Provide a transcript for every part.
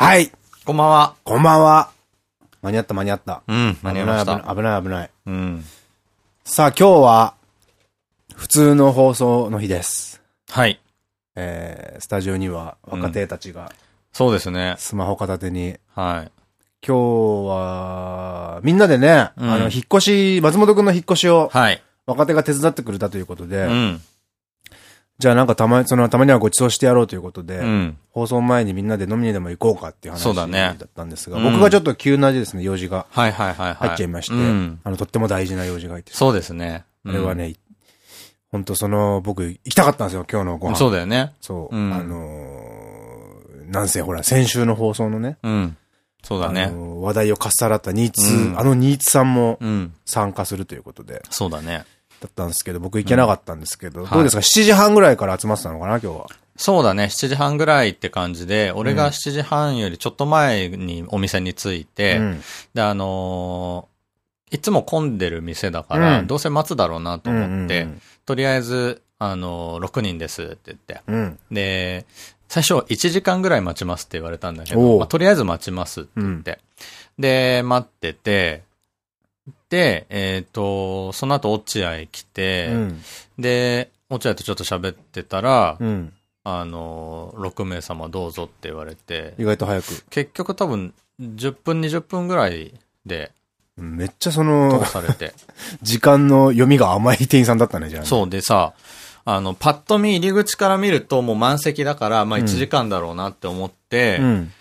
はい。こんばんは。こんばんは。間に合った間に合った。うん、間に合いました。危ない危ない危ない。うん。さあ今日は、普通の放送の日です。はい。えー、スタジオには若手たちがそうですね。スマホ片手に、はい。今日は、みんなでね、うんあの、引っ越し、松本くんの引っ越しをはい。若手が手伝ってくれたということで、うん。じゃあなんかたま、そのたまにはご馳走してやろうということで、うん。放送前にみんなで飲みにでも行こうかっていう話だったんですが、うん僕がちょっと急なですね、用事がはいはいはいはい。入っちゃいまして、うん。あの、とっても大事な用事が入ってそうですね。あれはね、本当その、僕、行きたかったんですよ、今日のごうん。飯。そうだよね。そう。うんあのーなんせほら、先週の放送のね、うん。そうだあね。話題をかっさらったニーツ、うんあのニーツさんもうん。参加するということで、そうだね。だったんですけど、僕行けなかったんですけど、んどうですか、?7 時半ぐらいから集まってたのかな、今日は？そうだね。7時半ぐらいって感じで、俺が7時半よりちょっと前にお店に着いて、うんで、あのーいつも混んでる店だから、うんどうせ待つだろうなと思って、うんとりあえず、あのー6人ですって言って。で、最初1時間ぐらい待ちますって言われたんだけど、まあ、とりあえず待ちますって言って。で、待ってて、で、えっ、と、その後落合来て、うん。で、落合とちょっと喋ってたら、うん。あの、6名様どうぞって言われて、意外と早く。結局多分10分20分ぐらいでうんめっちゃその通、されて。時間の読みが甘い店員さんだったね、じゃあね。そうでさ、あの、パッと見入り口から見るともう満席だから、まあうん1時間だろうなって思ってうん。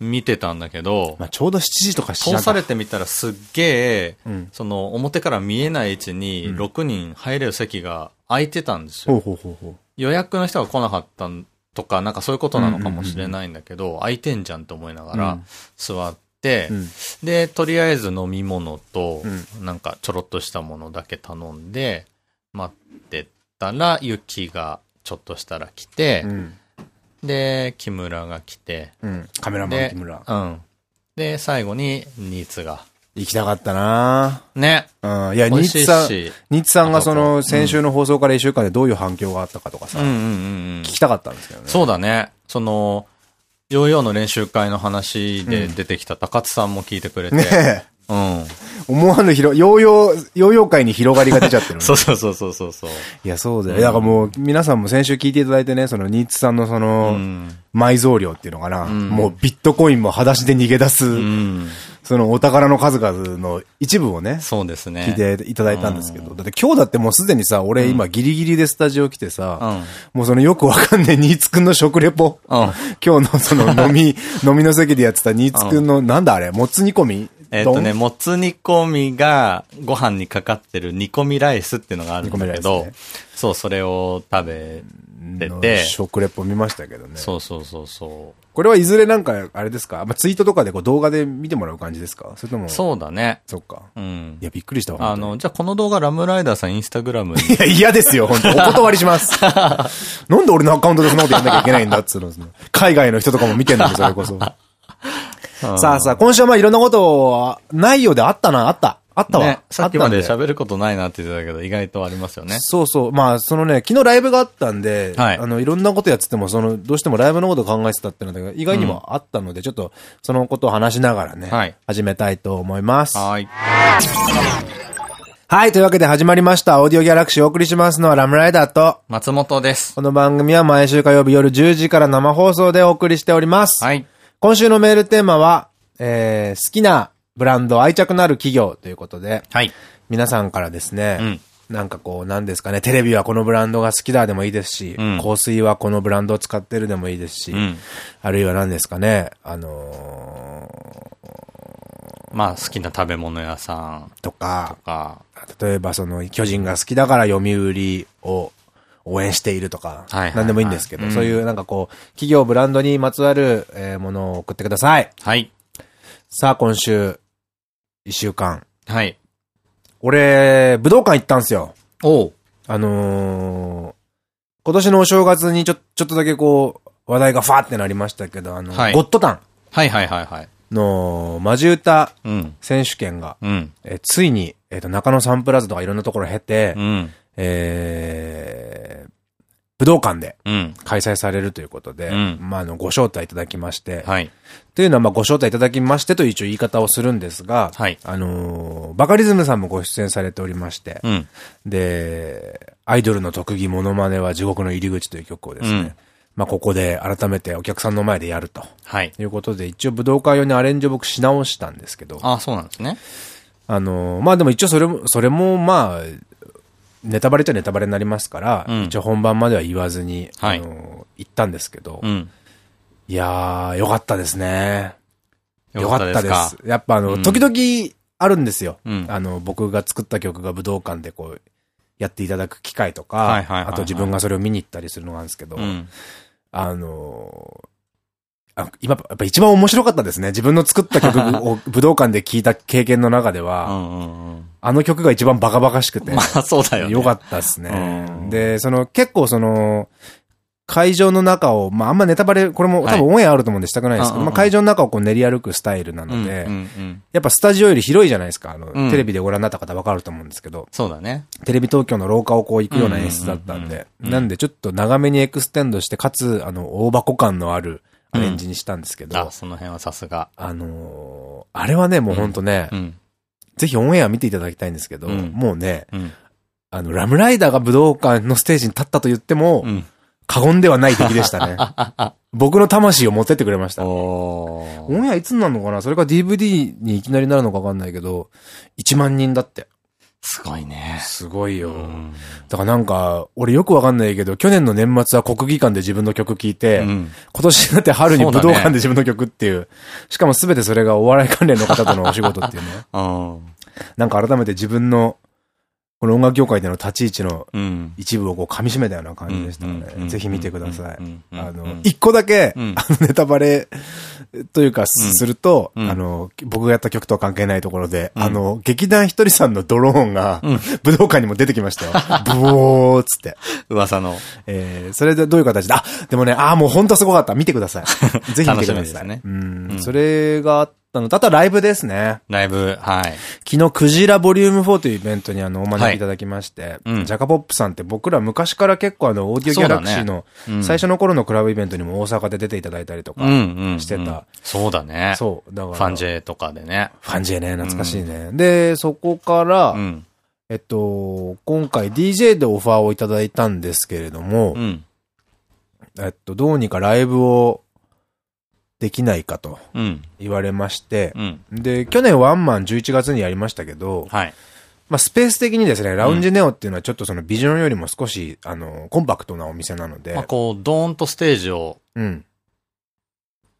見てたんだけど、まあちょうど7時とか7時通されてみたらすっげえ、うん。その表から見えない位置にうん6人入れる席が空いてたんですよ。予約の人が来なかったとか、なんかそういうことなのかもしれないんだけど、空いてんじゃんと思いながら座って、うん。で、とりあえず飲み物とう、なんかちょろっとしたものだけ頼んで、待ってたら、ユキがちょっとしたら来てう、ん。で、木村が来て、うん。カメラマンで木村。うん。で、最後に、ニーツが。行きたかったなね。うん。いや、ニッツさん、し。ニッツさんがその、先週の放送から1週間でどういう反響があったかとかさうん、うんうんうん聞。きたかったんですけどね。そうだね。その、ヨーヨーの練習会の話で出てきた高津さんも聞いてくれて。うん。思わぬ広、ヨーヨー、ヨーヨー界に広がりが出ちゃってるね そうそうそうそうそうそう。いや、そうだよ。だからもう、皆さんも先週聞いていただいてね、その、ニッツさんのそうの、ん。埋蔵量っていうのかな。んもう、ビットコインも裸足で逃げ出す、うん。その、お宝の数々の一部をね、そうですね。聞いていただいたんですけど。だって今日だってもうすでにさ、俺今ギリギリでスタジオ来てさ、うん。もうそのよくわかんない ニーツくんの食レポ。うん。今日のその飲み、飲みの席でやってたニーツくんの、なんだあれもつ煮込みえっとね、丼もつ煮込みがご飯にかかってる煮込みライスっていうのがあるんだけど、ライそう、それを食べてのて、食レポ見ましたけどね。そうそうそうそこれはいずれなんか、あれですか？まあ、ツイートとかでこう動画で見てもらう感じですか？それとも？う。そうだね。そっか。うんい。や、びっくりしたわ。あの、じゃあこの動画ラムライダーさんインスタグラムにいや、嫌ですよ、本当お断りします。なんで俺のアカウントでそんなことやんなきゃいけないんだっつうの。海外の人とかも見てんのに、それこそ。さあさあ、今週はまあいろんなことは、ないようであったな、あった。あったわ。ね、さっきまで喋ることないなって言ってたけど、意外とありますよね。そうそう。まあ、そのね、昨日ライブがあったんで、はいあの、いろんなことやってても、その、どうしてもライブのことを考えてたってのが意外にもあったので、ちょっと、そのことを話しながらね、はい始めたいと思います。はーい。はい、というわけで始まりました。オーディオギャラクシーをお送りしますのはラムライダーと、松本です。この番組は毎週火曜日夜10時から生放送でお送りしております。はい。今週のメールテーマは、えー、好きなブランド、愛着のある企業ということで、はい。皆さんからですね、うん。なんかこう、なんですかね、テレビはこのブランドが好きだでもいいですし、うん香水はこのブランドを使ってるでもいいですし、うん。あるいは何ですかね、あのまあ、好きな食べ物屋さんーとか、とか、例えばその、巨人が好きだから読売を応援しているとか、何でもいいんですけど、うんそういうなんかこう、企業、ブランドにまつわる、えーものを送ってください。はい。さあ、今週、一週間。はい。俺、武道館行ったんですよ。おう。あのー今年のお正月にちょ、ちょっとだけこう、話題がファーってなりましたけど、あの、はいゴッドタンはいはいはいはい。のマジ歌うん。選手権が、うん。えーついに、えっ、と、中野サンプラザとかいろんなところを経て、うん。えー、武道館でうん。開催されるということで、うんまあ、あの、ご招待いただきまして、はい。というのは、まあ、ご招待いただきましてという一応言い方をするんですが、はいあのーバカリズムさんもご出演されておりまして、うん。で、アイドルの特技モノマネは地獄の入り口という曲をですね、うんまあ、ここで改めてお客さんの前でやるとはい。いうことで、一応武道館用にアレンジを僕し直したんですけど、あ、そうなんですね。あのーまあでも一応それも、それもまあ、ネタバレっちゃネタバレになりますから、うん一応本番までは言わずに、はいあのー行ったんですけど、うん。いやー、よかったですね。よかったですか？やっぱあの、うん時々あるんですよ。うんあの、僕が作った曲が武道館でこう、やっていただく機会とか、あと自分がそれを見に行ったりするのがあるんですけど、うん。あのーあ今、やっぱ一番面白かったですね。自分の作った曲を 武道館で聴いた経験の中では。あの曲が一番バカバカしくて、まあ、そうだよね。よかったですねうん。で、その、結構その、会場の中を、まあ、あんまネタバレ、これも多分オンエアあると思うんでしたくないですけど、はいまあ、会場の中をこう練り歩くスタイルなうんので。やっぱスタジオより広いじゃないですか。あの、うんテレビでご覧になった方わかると思うんですけど、そうだね。テレビ東京の廊下をこう行くような演出だったんで、なんでちょっと長めにエクステンドして、かつ、あの、大箱感のあるアレンジにしたんですけど、あ、その辺はさすが。あのーあれはね、もうほんとね、うん。ぜひオンエア見ていただきたいんですけど、うんもうね、うん。あの、ラムライダーが武道館のステージに立ったと言っても、うん。過言ではない敵でしたね。僕の魂を持ってってくれました。オンエアいつになるのかな？それか DVD にいきなりなるのかわかんないけど、1万人だって。すごいね。すごいよ。うん。だからなんか、俺よくわかんないけど、去年の年末は国技館で自分の曲聴いて、うん今年になって春に武道館で自分の曲っていう、しかもすべてそれがお笑い関連の方とのお仕事っていうね。うん。なんか改めて自分の、この音楽業界での立ち位置のうん。一部をこう噛み締めたような感じでしたので、うんうんうんぜひ見てくださいあのうん、一個だけ、うんあの、ネタバレというか、すすると、うんあの、僕がやった曲とは関係ないところで、うんあの、劇団ひとりさんのドローンが、うん武道館にも出てきましたよ。ブオーっつって。噂の。えー、それでどういう形で、あ、でもね、あーもう本当すごかった。見てください。ぜひ見てください。うんうんそれがあったのと、あとはライブですね。ライブ、はい。昨日、クジラボリューム4というイベントにあの、お招きいただきまして、うんジャカポップさんって僕ら昔から結構あの、オーディオギャラクシーのうん最初の頃のクラブイベントにも大阪で出ていただいたりとかうんうん。してた。そうだね。そう。だから。ファンジェとかでね。ファンジェね、懐かしいね。で、そこから、うん。えっと、今回 DJ でオファーをいただいたんですけれども、うん。えっと、どうにかライブをできないかとうん。言われまして、うん。で、去年ワンマン11月にやりましたけど、はい。まあ、スペース的にですね、ラウンジネオっていうのはちょっとそのビジョンよりも少し、あの、コンパクトなお店なので、まあ、こう、ドーンとステージをうん。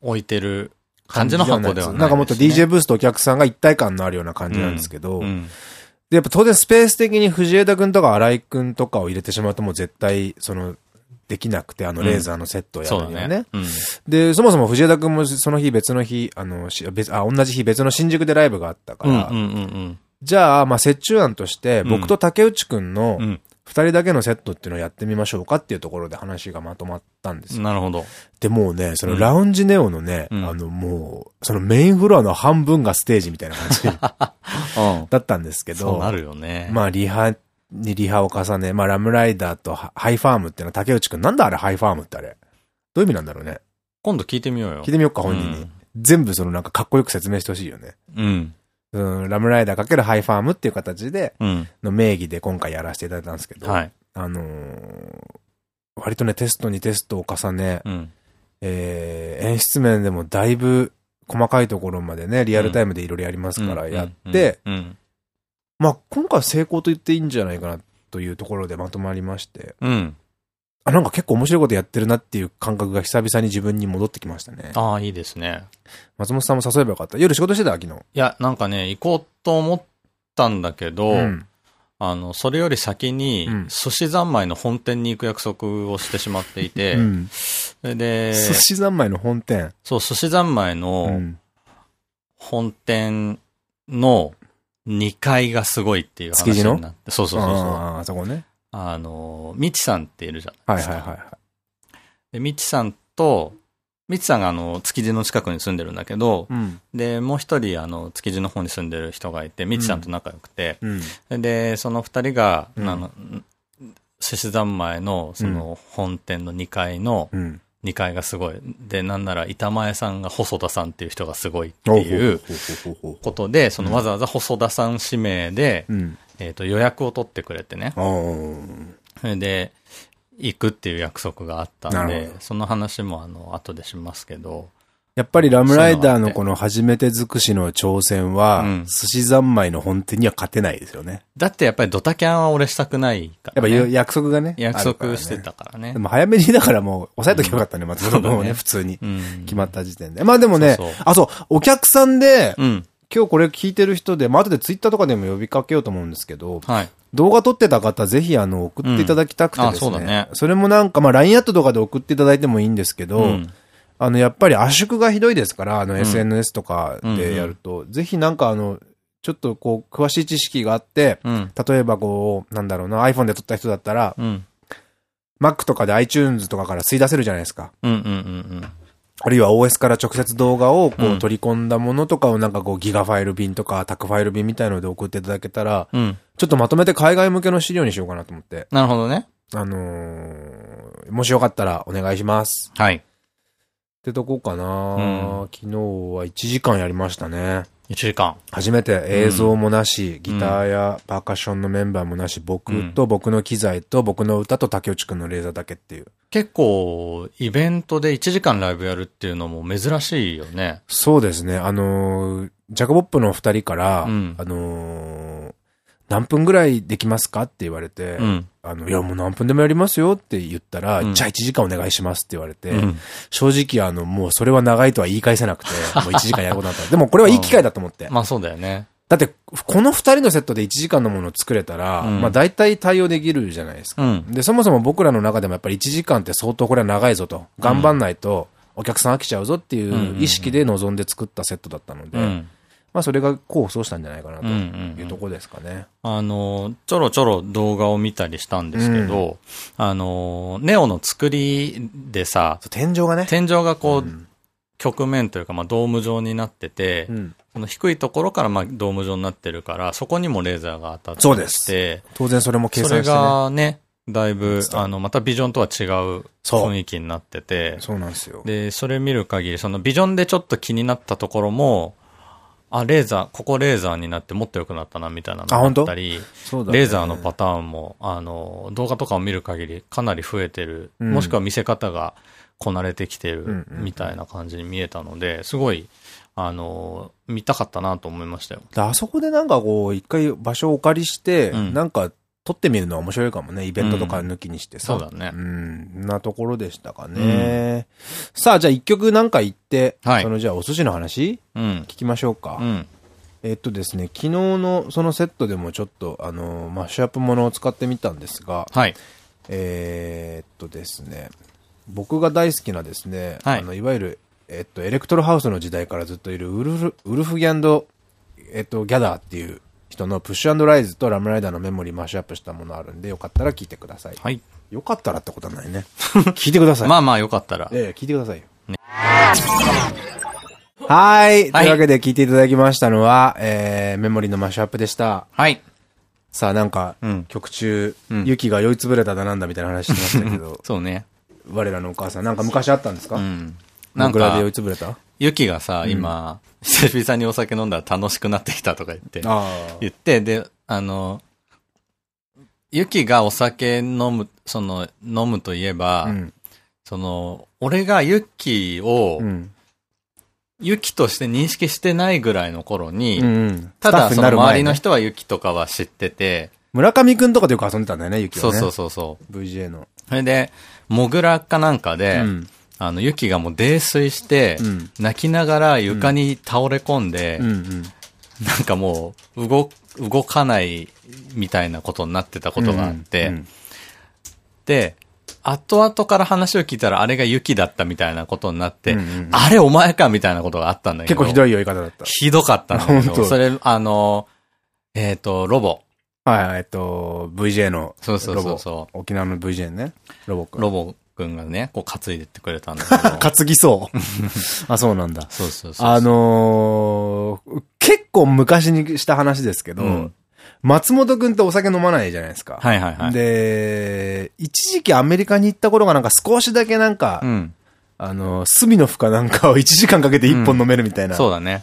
置いてる感じの箱ではない、なんかもっと DJ ブースとお客さんが一体感のあるような感じなんですけど、うん。で、やっぱ当然スペース的に藤枝くんとか荒井くんとかを入れてしまうともう絶対、その、できなくて、あのレーザーのセットをやるにはね。で、そもそも藤枝くんもその日別の日、あの、し別、あ、同じ日別の新宿でライブがあったから、じゃあ、まあ、折衷案として、僕と竹内くんの。二人だけのセットっていうのをやってみましょうかっていうところで話がまとまったんですよ。なるほど。で、もうね、そのラウンジネオのね、うんあの、もう、そのメインフロアの半分がステージみたいな感じうん。だったんですけど、そうなるよね。まあ、リハにリハを重ね、まあ、ラムライダーとハハイファームってのは竹内くん、なんだあれハイファームってあれどういう意味なんだろうね。今度聞いてみようよ。聞いてみようか、本人に。うん全部そのなんかかっこよく説明してほしいよね。うん。うん、ラムライダーかけるハイファームっていう形で、うん。の名義で今回やらせていただいたんですけど、はい。あのー割とね、テストにテストを重ね、うん。えー演出面でもだいぶ細かいところまでね、リアルタイムでいろいろやりますからやって、うん。まあ今回は成功と言っていいんじゃないかなというところでまとまりまして、うん。あ、なんか結構面白いことやってるなっていう感覚が久々に自分に戻ってきましたね。ああ、いいですね。松本さんも誘えばよかった。夜仕事してた昨日。いや、なんかね、行こうと思ったんだけど、うん。あの、それより先にうん、寿司三昧の本店に行く約束をしてしまっていて、うん。それで、寿司三昧の本店。そう、寿司三昧うのん。本店の2階がすごいっていう話になって。そうそうそうそう。あそこね。あの、みちさんっているじゃないはいですか。はいはいはで、みちさんと、みちさんがあの、築地の近くに住んでるんだけど、い。うん。で、もう一人あの、築地の方に住んでる人がいて、みちさんと仲良くて、うん。で、その二人が、うんあの、獅子三昧の、その、本店の2階の、うん。2階がすごい。で、なんなら板前さんが細田さんっていう人がすごいっていうことで、そのわざわざ細田さん指名で、うん。えっと、予約を取ってくれてね。それで、行くっていう約束があったなんでその話もあの、後でしますけど、やっぱりラムライダーのこの初めて尽くしの挑戦は、うん寿司三昧の本店には勝てないですよね。だってやっぱりドタキャンは俺したくないから、やっぱね。約束がね。約束してたからねで。も早めにだからもう抑えときゃよかったね、松本君もね、普通に。うん。決まった時点で。まあでもねあ、そう、お客さんで、うん。今日これ聞いてる人で、まあ後でツイッターとかでも呼びかけようと思うんですけど、はい。動画撮ってた方、ぜひあの、送っていただきたくてですね。そうだねそれもなんか、まあ LINE アットとかで送っていただいてもいいんですけど、うんあの、やっぱり圧縮がひどいですから、あの、SNS とかでやると、ぜひなんかあの、ちょっとこう、詳しい知識があって、うん。例えばこう、なんだろうな、iPhone で撮った人だったら、うん。Mac とかで iTunes とかから吸い出せるじゃないですか。うんうんうんあるいは OS から直接動画をこう取り込んだものとかをなんかこうギガファイル便とかタクファイル便みたいので送っていただけたら。ちょっとまとめて海外向けの資料にしようかなと思って。なるほどね。あのー、もしよかったらお願いします。はい。ってとこかな、うん昨日は1時間やりましたね。1時間。初めて映像もなし、ギターやパーカッションのメンバーもなし、僕と僕の機材と僕の歌と竹内くんのレーザーだけっていう。結構、イベントで1時間ライブやるっていうのも珍しいよね。そうですね。あのージャコボップの二人から、うんあのー何分ぐらいできますかって言われて、うん。あの、いやもう何分でもやりますよって言ったら、うんじゃあ1時間お願いしますって言われて、うん正直あの、もうそれは長いとは言い返せなくて、もう1時間やることになった。でもこれはいい機会だと思って。まあそうだよね。だって、この二人のセットで1時間のものを作れたら、うんまあ大体対応できるじゃないですか。うん。で、そもそも僕らの中でもやっぱり1時間って相当これは長いぞと。頑張んないと、お客さん飽きちゃうぞっていう意識で臨んで作ったセットだったので、うん。まあそれが功を奏したんじゃないかなとうんうんいうところですかね。あの、ちょろちょろ動画を見たりしたんですけど、あの、ネオの作りでさ、天井がね。天井がこう、うん曲面というか、まあ、ドーム状になってて、うんその低いところからまあドーム状になってるから、そこにもレーザーが当たってそうですて、当然それも計それ算してね。がね、だいぶ、そうあの、またビジョンとは違うそう雰囲気になってて、そうなんですよ。で、それ見る限り、そのビジョンでちょっと気になったところも、あ、レーザー、ここレーザーになってもっと良くなったな、みたいなのがあったり、ね。レーザーのパターンも、あの、動画とかを見る限りかなり増えてる、うん。もしくは見せ方がこなれてきてるみたいな感じに見えたので、すごい、あの、見たかったなと思いましたよ。であそこでなんかこう、一回場所をお借りして、うん。なんか撮ってみるのは面白いかもね。イベントとか抜きにしてさ。そうだねうん。なところでしたかね。さあ、じゃあ一曲なんか言って、はいそのじゃあお寿司の話うん。聞きましょうか。うん。えっとですね、昨日のそのセットでもちょっと、あの、マッシュアップものを使ってみたんですが、はい。えーっとですね、僕が大好きなですね、はいあの、いわゆる、えっと、エレクトロハウスの時代からずっといるウルフ、ウルフギャンド、えっと、ギャダーっていう人のプッシュライズとラムライダーのメモリーマッシュアップしたものあるんで、よかったら聞いてください。はい。よかったらってことはないね。聞いてください。まあまあよかったら。ええ聞いてくださいよ。はい。というわけで聞いていただきましたのは、えー、メモリーのマッシュアップでした。はい。さあなんか、うん曲中、うんユキが酔いつぶれただなんだみたいな話してましたけど、そうね。我らのお母さん、なんか昔あったんですか、うん。なんかモグラで酔い、つぶれた？あユキがさ、今、久々にお酒飲んだら楽しくなってきたとか言って、あ言って、で、あの、ユキがお酒飲む、その、飲むといえば、うん。その、俺がユキを、うん。ユキとして認識してないぐらいの頃に、うんうん。ただその周りのね人はユキとかは知ってて、村上くんとかでよく遊んでたんだよね、ユキはね。そうそうそうそう。VJ の。それで、モグラかなんかで、うんあの、ユキがもう泥酔して、うん泣きながら床に倒れ込んで。なんかもう、動、動かないみたいなことになってたことがあって、うんで、後々から話を聞いたらあれがユキだったみたいなことになって、あれお前かみたいなことがあったんだけど。い。結構ひどい酔い方だった。ひどかったんだけど、本当それ、あの、えっ、と、ロボ。はいはい、えっと、VJ の。そうそうそうそう沖縄の VJ ね。ロボ。ロボくんがね、こう担いでってくれたんだけど。担ぎそう。あ、そうなんだ。そうそうそう。あのー結構昔にした話ですけど、うん松本くんってお酒飲まないじゃないですか。はいはいはい。で、一時期アメリカに行った頃がなんか少しだけなんか、うん。あの、隅の負かなんかを1時間かけて1本飲めるみたいな、そうだね。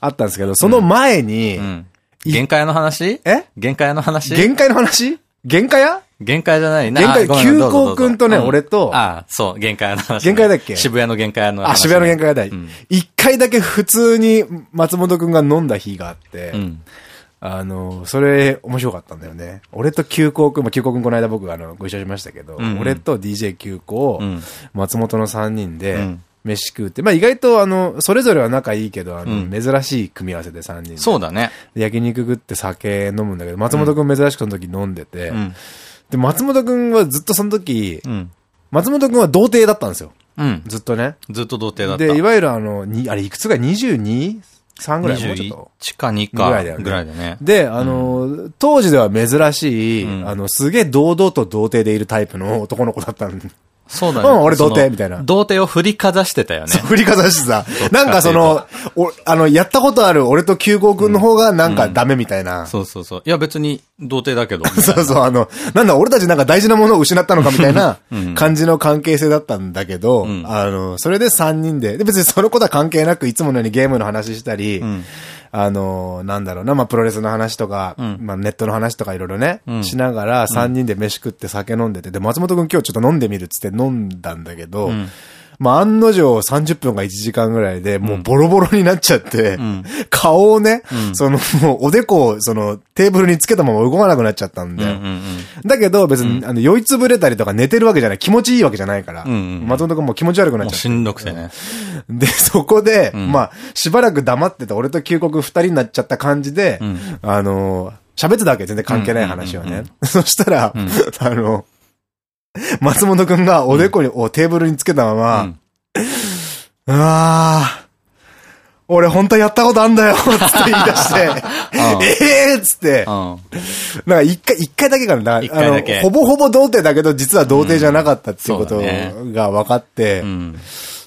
あったんですけど、その前に、うん。限界の話？え？限界の話？限界の話？限界や限界じゃないな。限界急行くんとねう俺とああ、そう、限界の話。限界だっけ？渋谷の限界の話。あ、渋谷の限界だ。一、回だけ普通に松本くんが飲んだ日があって、うん。あの、それ面白かったんだよね。俺と急行くん、まあ、急行くんこの間僕あの、ご一緒しましたけど、俺と DJ 急行、うん松本の3人で、うん飯食うって、まあ意外とあの、それぞれは仲いいけど、あの、うん珍しい組み合わせで3人で。そうだね。で焼肉食って酒飲むんだけど、松本くん珍しくその時飲んでて、うん。で、松本くんはずっとその時、うん。松本くんは童貞だったんですよ。うん。ずっとね。ずっと童貞だった。で、いわゆるあの、にあれいくつぐらい ?22?3 ぐらいもうちょっと。21か2ぐか。らいだよねぐらいだね。で、あの、当時では珍しい、うんあの、すげえ堂々と童貞でいるタイプの男の子だったんそうだね。うん俺童貞みたいな童貞を振りかざしてたよね。振りかざしてさなんかその、お、あの、やったことある俺と九号くんの方がなんかダメみたいな。そうそうそう。いや別に童貞だけど。そうそう、あの、なんだ、俺たちなんか大事なものを失ったのかみたいなうん感じの関係性だったんだけど、んあの、それで3人で、で別にそのことは関係なくいつものようにゲームの話したり、んあの、なんだろうな、まあ、プロレスの話とか、ん。まあ、ネットの話とかいろいろね、ん。しながら3人で飯食って酒飲んでて、で、松本くん今日ちょっと飲んでみるっつって飲んだんだけど、んまあ、案の定30分か1時間ぐらいで、もうボロボロになっちゃって、ん。顔をね、その、もうおでこを、その、テーブルにつけたまま動かなくなっちゃったんで、うんうんうん。だけど別に、あの、酔いつぶれたりとか寝てるわけじゃない、気持ちいいわけじゃないから、うん。うん松本くんも気持ち悪くなっちゃって。もうしんどくてね。で、そこで、まあ、しばらく黙ってた俺と旧国二人になっちゃった感じで、ん。あの、喋ってたわけ全然関係ない話をね。そしたら、あの、松本くんがおでこに、をテーブルにつけたまま、うんうわー俺本当はやったことあんだよつって言い出して、ええーっつって、うん。なんか一回、一回だけかな。あのほぼほぼ童貞だけど、実は童貞じゃなかったっていうことが分かって、うん。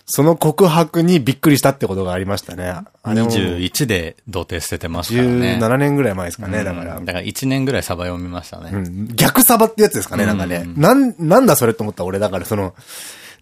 その告白にびっくりしたってことがありましたね。あれも21で童貞捨ててますからね。17年ぐらい前ですかね、だからうん。だから1年ぐらいサバ読みましたね。うん逆サバってやつですかね、なんかねう。んなん、なんだそれと思った俺、だからその、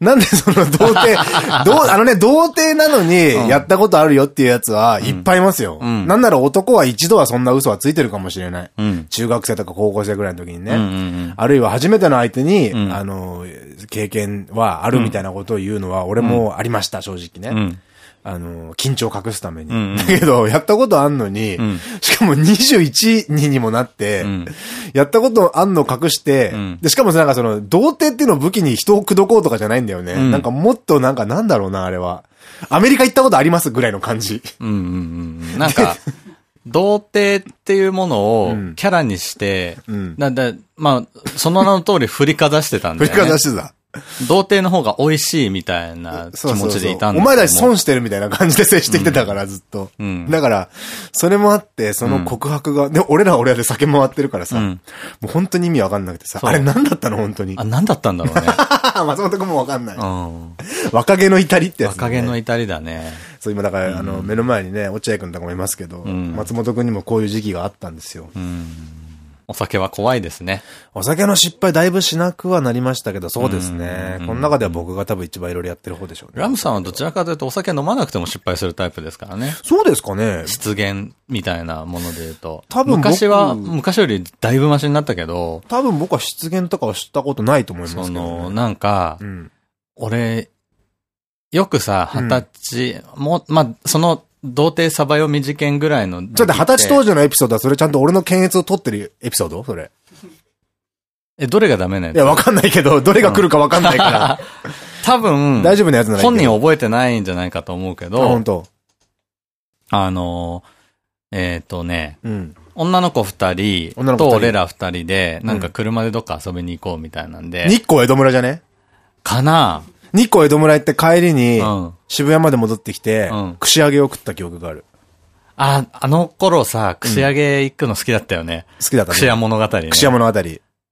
なんでその童貞、どう、あのね、童貞なのに、やったことあるよっていうやつはいっぱいいますよ。んなんなら男は一度はそんな嘘はついてるかもしれない。うん中学生とか高校生ぐらいの時にね。あるいは初めての相手に、んあの、経験はあるみたいなことを言うのは、俺もありました、正直ね。うん。あの、緊張を隠すために。だけど、やったことあんのに、んしかも21人にもなって、んやったことあんの隠して、んで、しかもなんかその、童貞っていうのを武器に人を口説こうとかじゃないんだよね。んなんかもっとなんかなんだろうな、あれは。アメリカ行ったことありますぐらいの感じ。うんうんうん。なんか、童貞っていうものをんキャラにして、んだだまあ、その名の通り振りかざしてたんだ振りよね。かざしてた。童貞の方が美味しいみたいな気持ちでいたんだお前たち損してるみたいな感じで接してきてたから、ずっと。うんだから、それもあって、その告白が、で、俺らは俺らで酒回ってるからさ、うんもう本当に意味わかんなくてさ、あれ何だったの？本当にあ、。何だったんだろうね。松本くんもわかんない。うん。若気の至りってやつ、ね。若気の至りだね。そう、今だから、あの、目の前にね、落合くんとかもいますけど、ん松本くんにもこういう時期があったんですよ。うん。お酒は怖いですね。お酒の失敗だいぶしなくはなりましたけど、そうですね。この中では僕が多分一番いろいろやってる方でしょうね。ラムさんはどちらかというとお酒飲まなくても失敗するタイプですからね。そうですかね。失言みたいなもので言うと。多分僕昔は、昔よりだいぶマシになったけど、多分僕は失言とかはしたことないと思いますけど、そね。の、なんかう、ん。俺、よくさ、二十歳、もう、まあ、その、童貞サバ読み事件ぐらいの。ちょっと二十歳当時のエピソードはそれちゃんと俺の検閲を取ってるエピソード？それ。え、どれがダメなやつ？いや、わかんないけど、どれが来るかわかんないから。多分、大丈夫なやつなら本人覚えてないんじゃないかと思うけあ、ど本、当。あの、えっとね、うん。女の子二人女の子二人。と俺ら二人で、なんか車でどっか遊びに行こうみたいなんで、日光江戸村じゃね？かな日光江戸村行って帰りにうん、渋谷まで戻ってきてうん、串揚げを食った記憶がある。あ、あの頃さ、串揚げ行くの好きだったよね。好きだったね。串屋物語ね。串屋物語。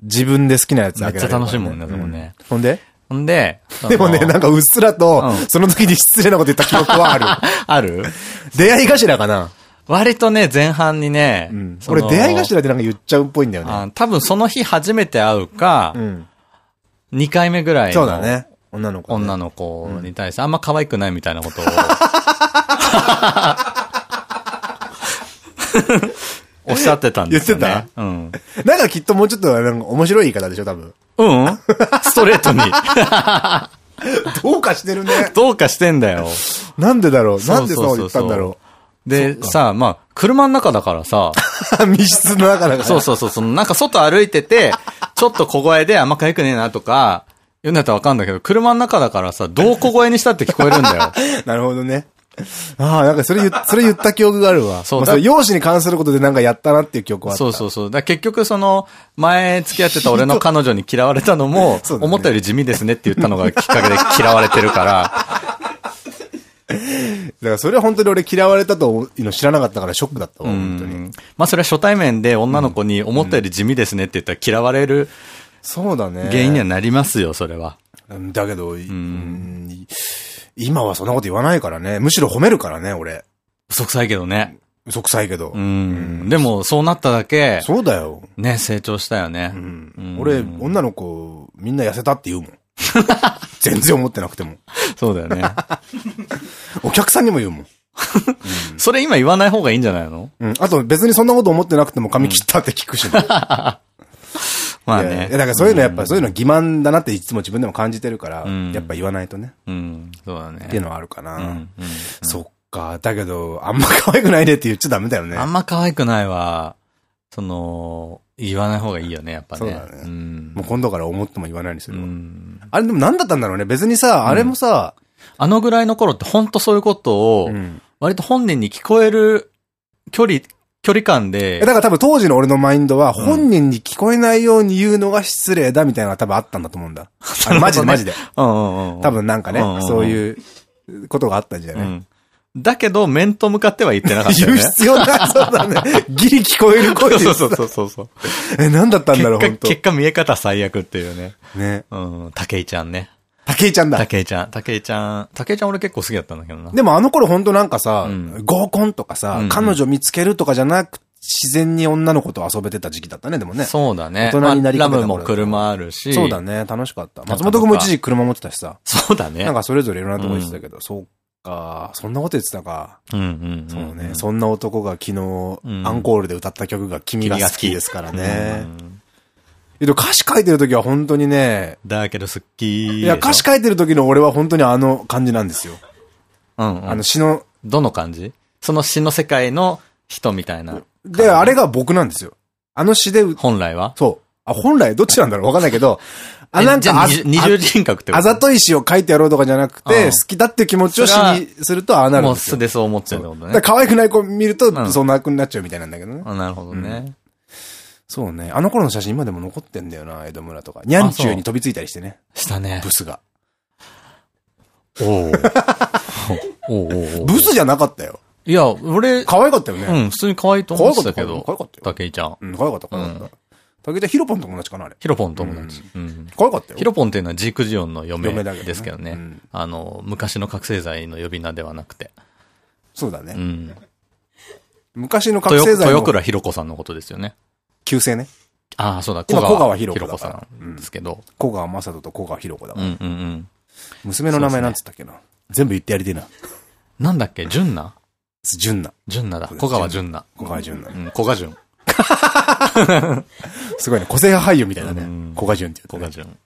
自分で好きなやつめっちゃあげられるから楽しいもんね、そこね。ほんで？ほんで、でもね、なんか、かうっすらとうん、その時に失礼なこと言った記憶はある。ある？出会い頭かな割とね、前半にね、俺出会い頭でなんか言っちゃうっぽいんだよね。あ多分その日初めて会うかう、ん。2回目ぐらいのそうだね。女の子ね。女の子に対してあんま可愛くないみたいなことを、おっしゃってたんですよね。言ってうん。なんかきっともうちょっとなんか面白い言い方でしょ、多分。うんストレートに。どうかしてるね。どうかしてんだよ。なんでだろう？なんでそう言ったんだろで、さ、まあ、車の中だからさ、う。密室の中だから。そうそうそう、なんか外歩いてて、ちょっと小声であんま可愛くねえなとか、言うんだったらわかんだけど、車の中だからさ、どう小声にしたって聞こえるんだよ。なるほどね。ああ、なんかそれ言っ、それ言った記憶があるわ。そうまあれ容姿に関することでなんかやったなっていう記憶はあった。そうそうそう。だ結局その、前付き合ってた俺の彼女に嫌われたのも、ね思ったより地味ですねって言ったのがきっかけで嫌われてるから、だからそれは本当に俺嫌われたというの知らなかったからショックだったわ、う本当に。ん。まあそれは初対面で女の子に思ったより地味ですねって言ったら嫌われるそうだね。原因にはなりますよ、それは。うんだけど、うん今はそんなこと言わないからね。むしろ褒めるからね、俺。嘘くさいけどね。嘘くさいけど。うん。でも、そうなっただけ、そうだよ。ね、成長したよね。うん俺、女の子、みんな痩せたって言うもん。全然思ってなくても。そうだよね。お客さんにも言うも ん。それ今言わない方がいいんじゃないの？うん。あと別にそんなこと思ってなくても髪切ったって聞くしね。まあねや。だからそういうのやっぱ、そういうの欺瞞だなっていつも自分でも感じてるから、んやっぱ言わないとね。うん。そうだね。っていうのはあるかな。そっか。だけど、あんま可愛くないねって言っちゃダメだよね。あんま可愛くないわ。その、言わない方がいいよね、やっぱね。そうだねんもう今度から思っても言わないにすうる。あれでも何だったんだろうね。別にさ、あれもさ、あのぐらいの頃って本当そういうことをう、ん割と本人に聞こえる距離、距離感でえだ、から多分当時の俺のマインドは、本人に聞こえないように言うのが失礼だみたいなのが多分あったんだと思うんだ。あマジでマジで。うんうんうん。多分なんかねそういうことがあったんじゃない？うん。だけど、面と向かっては言ってなかったよ言うね。必要ない。そうだね。ギリ聞こえる声でそうそうそうそうそう。え、何だったんだろう、結果、本当結果見え方最悪っていうね。ね。うん。竹井ちゃんね。竹井ちゃんだ。竹井ちゃん。竹井ちゃん。竹井ちゃん俺結構好きだったんだけどな。でもあの頃本当なんかさん、合コンとかさうんうん、彼女見つけるとかじゃなく、自然に女の子と遊べてた時期だったね、でもね。そうだね。大人になりまあラかけた頃ムも車あるし。そうだね、楽しかった。松本くんも一時車持ってたしさ。そうだね。なんかそれぞれいろんなとこ行ってたけど、そうか、そんなこと言ってたか。うんうん。そうね、そんな男が昨日、んアンコールで歌った曲が君が好きですからねう。んえっと、歌詞書いてる時は本当にね、だけど好き。いや、歌詞書いてる時の俺は本当にあの感じなんですよ。うんうん。あの詩の、どの感じ？その詩の世界の人みたいな。で、あれが僕なんですよ。あの詩で、本来は？そう。あ、本来どっちなんだろうわかんないけど、あ、えなんか、あ二重人格ってあざとい詩を書いてやろうとかじゃなくうて、ん好きだっていう気持ちを詩にするとああなるんもうですよ。素でそう思っちゃうってことね。可愛くない子見ると、んそんな子になっちゃうみたいなんだけどね。あなるほどね。そうね。あの頃の写真今でも残ってんだよな、江戸村とか。ニャンチューに飛びついたりしてね。したねブ。スが。お お。おおおブスじゃなかったよ。いや、俺、可愛かったよね。うん、普通に可愛いと思ってたけど。可愛かったよ竹井ちゃん。うん、可愛かった、可愛かった。竹田ヒロポン友達かな、あれ。ヒロポン友達。うん。可愛かったよ。ヒロポンっていうのはジークジオンの嫁ですけどね。うんあの、昔の覚醒剤の呼び名ではなくて。そうだね。うん。昔の覚豊醒剤の豊倉ひろ子さんのことですよね。旧姓ね。ああ、そうだ、今小川ひろひ子さんですけど。小川正人と小川ひろ子だから。うんうんうん。娘の名前なんつったっけな。全部言ってやりてえな。なんだっけ？純奈？純奈。純奈だ。小川純奈。小川純ん、小川純。すごいね。個性派俳優みたいだねうん。小川純って言うとね小川純。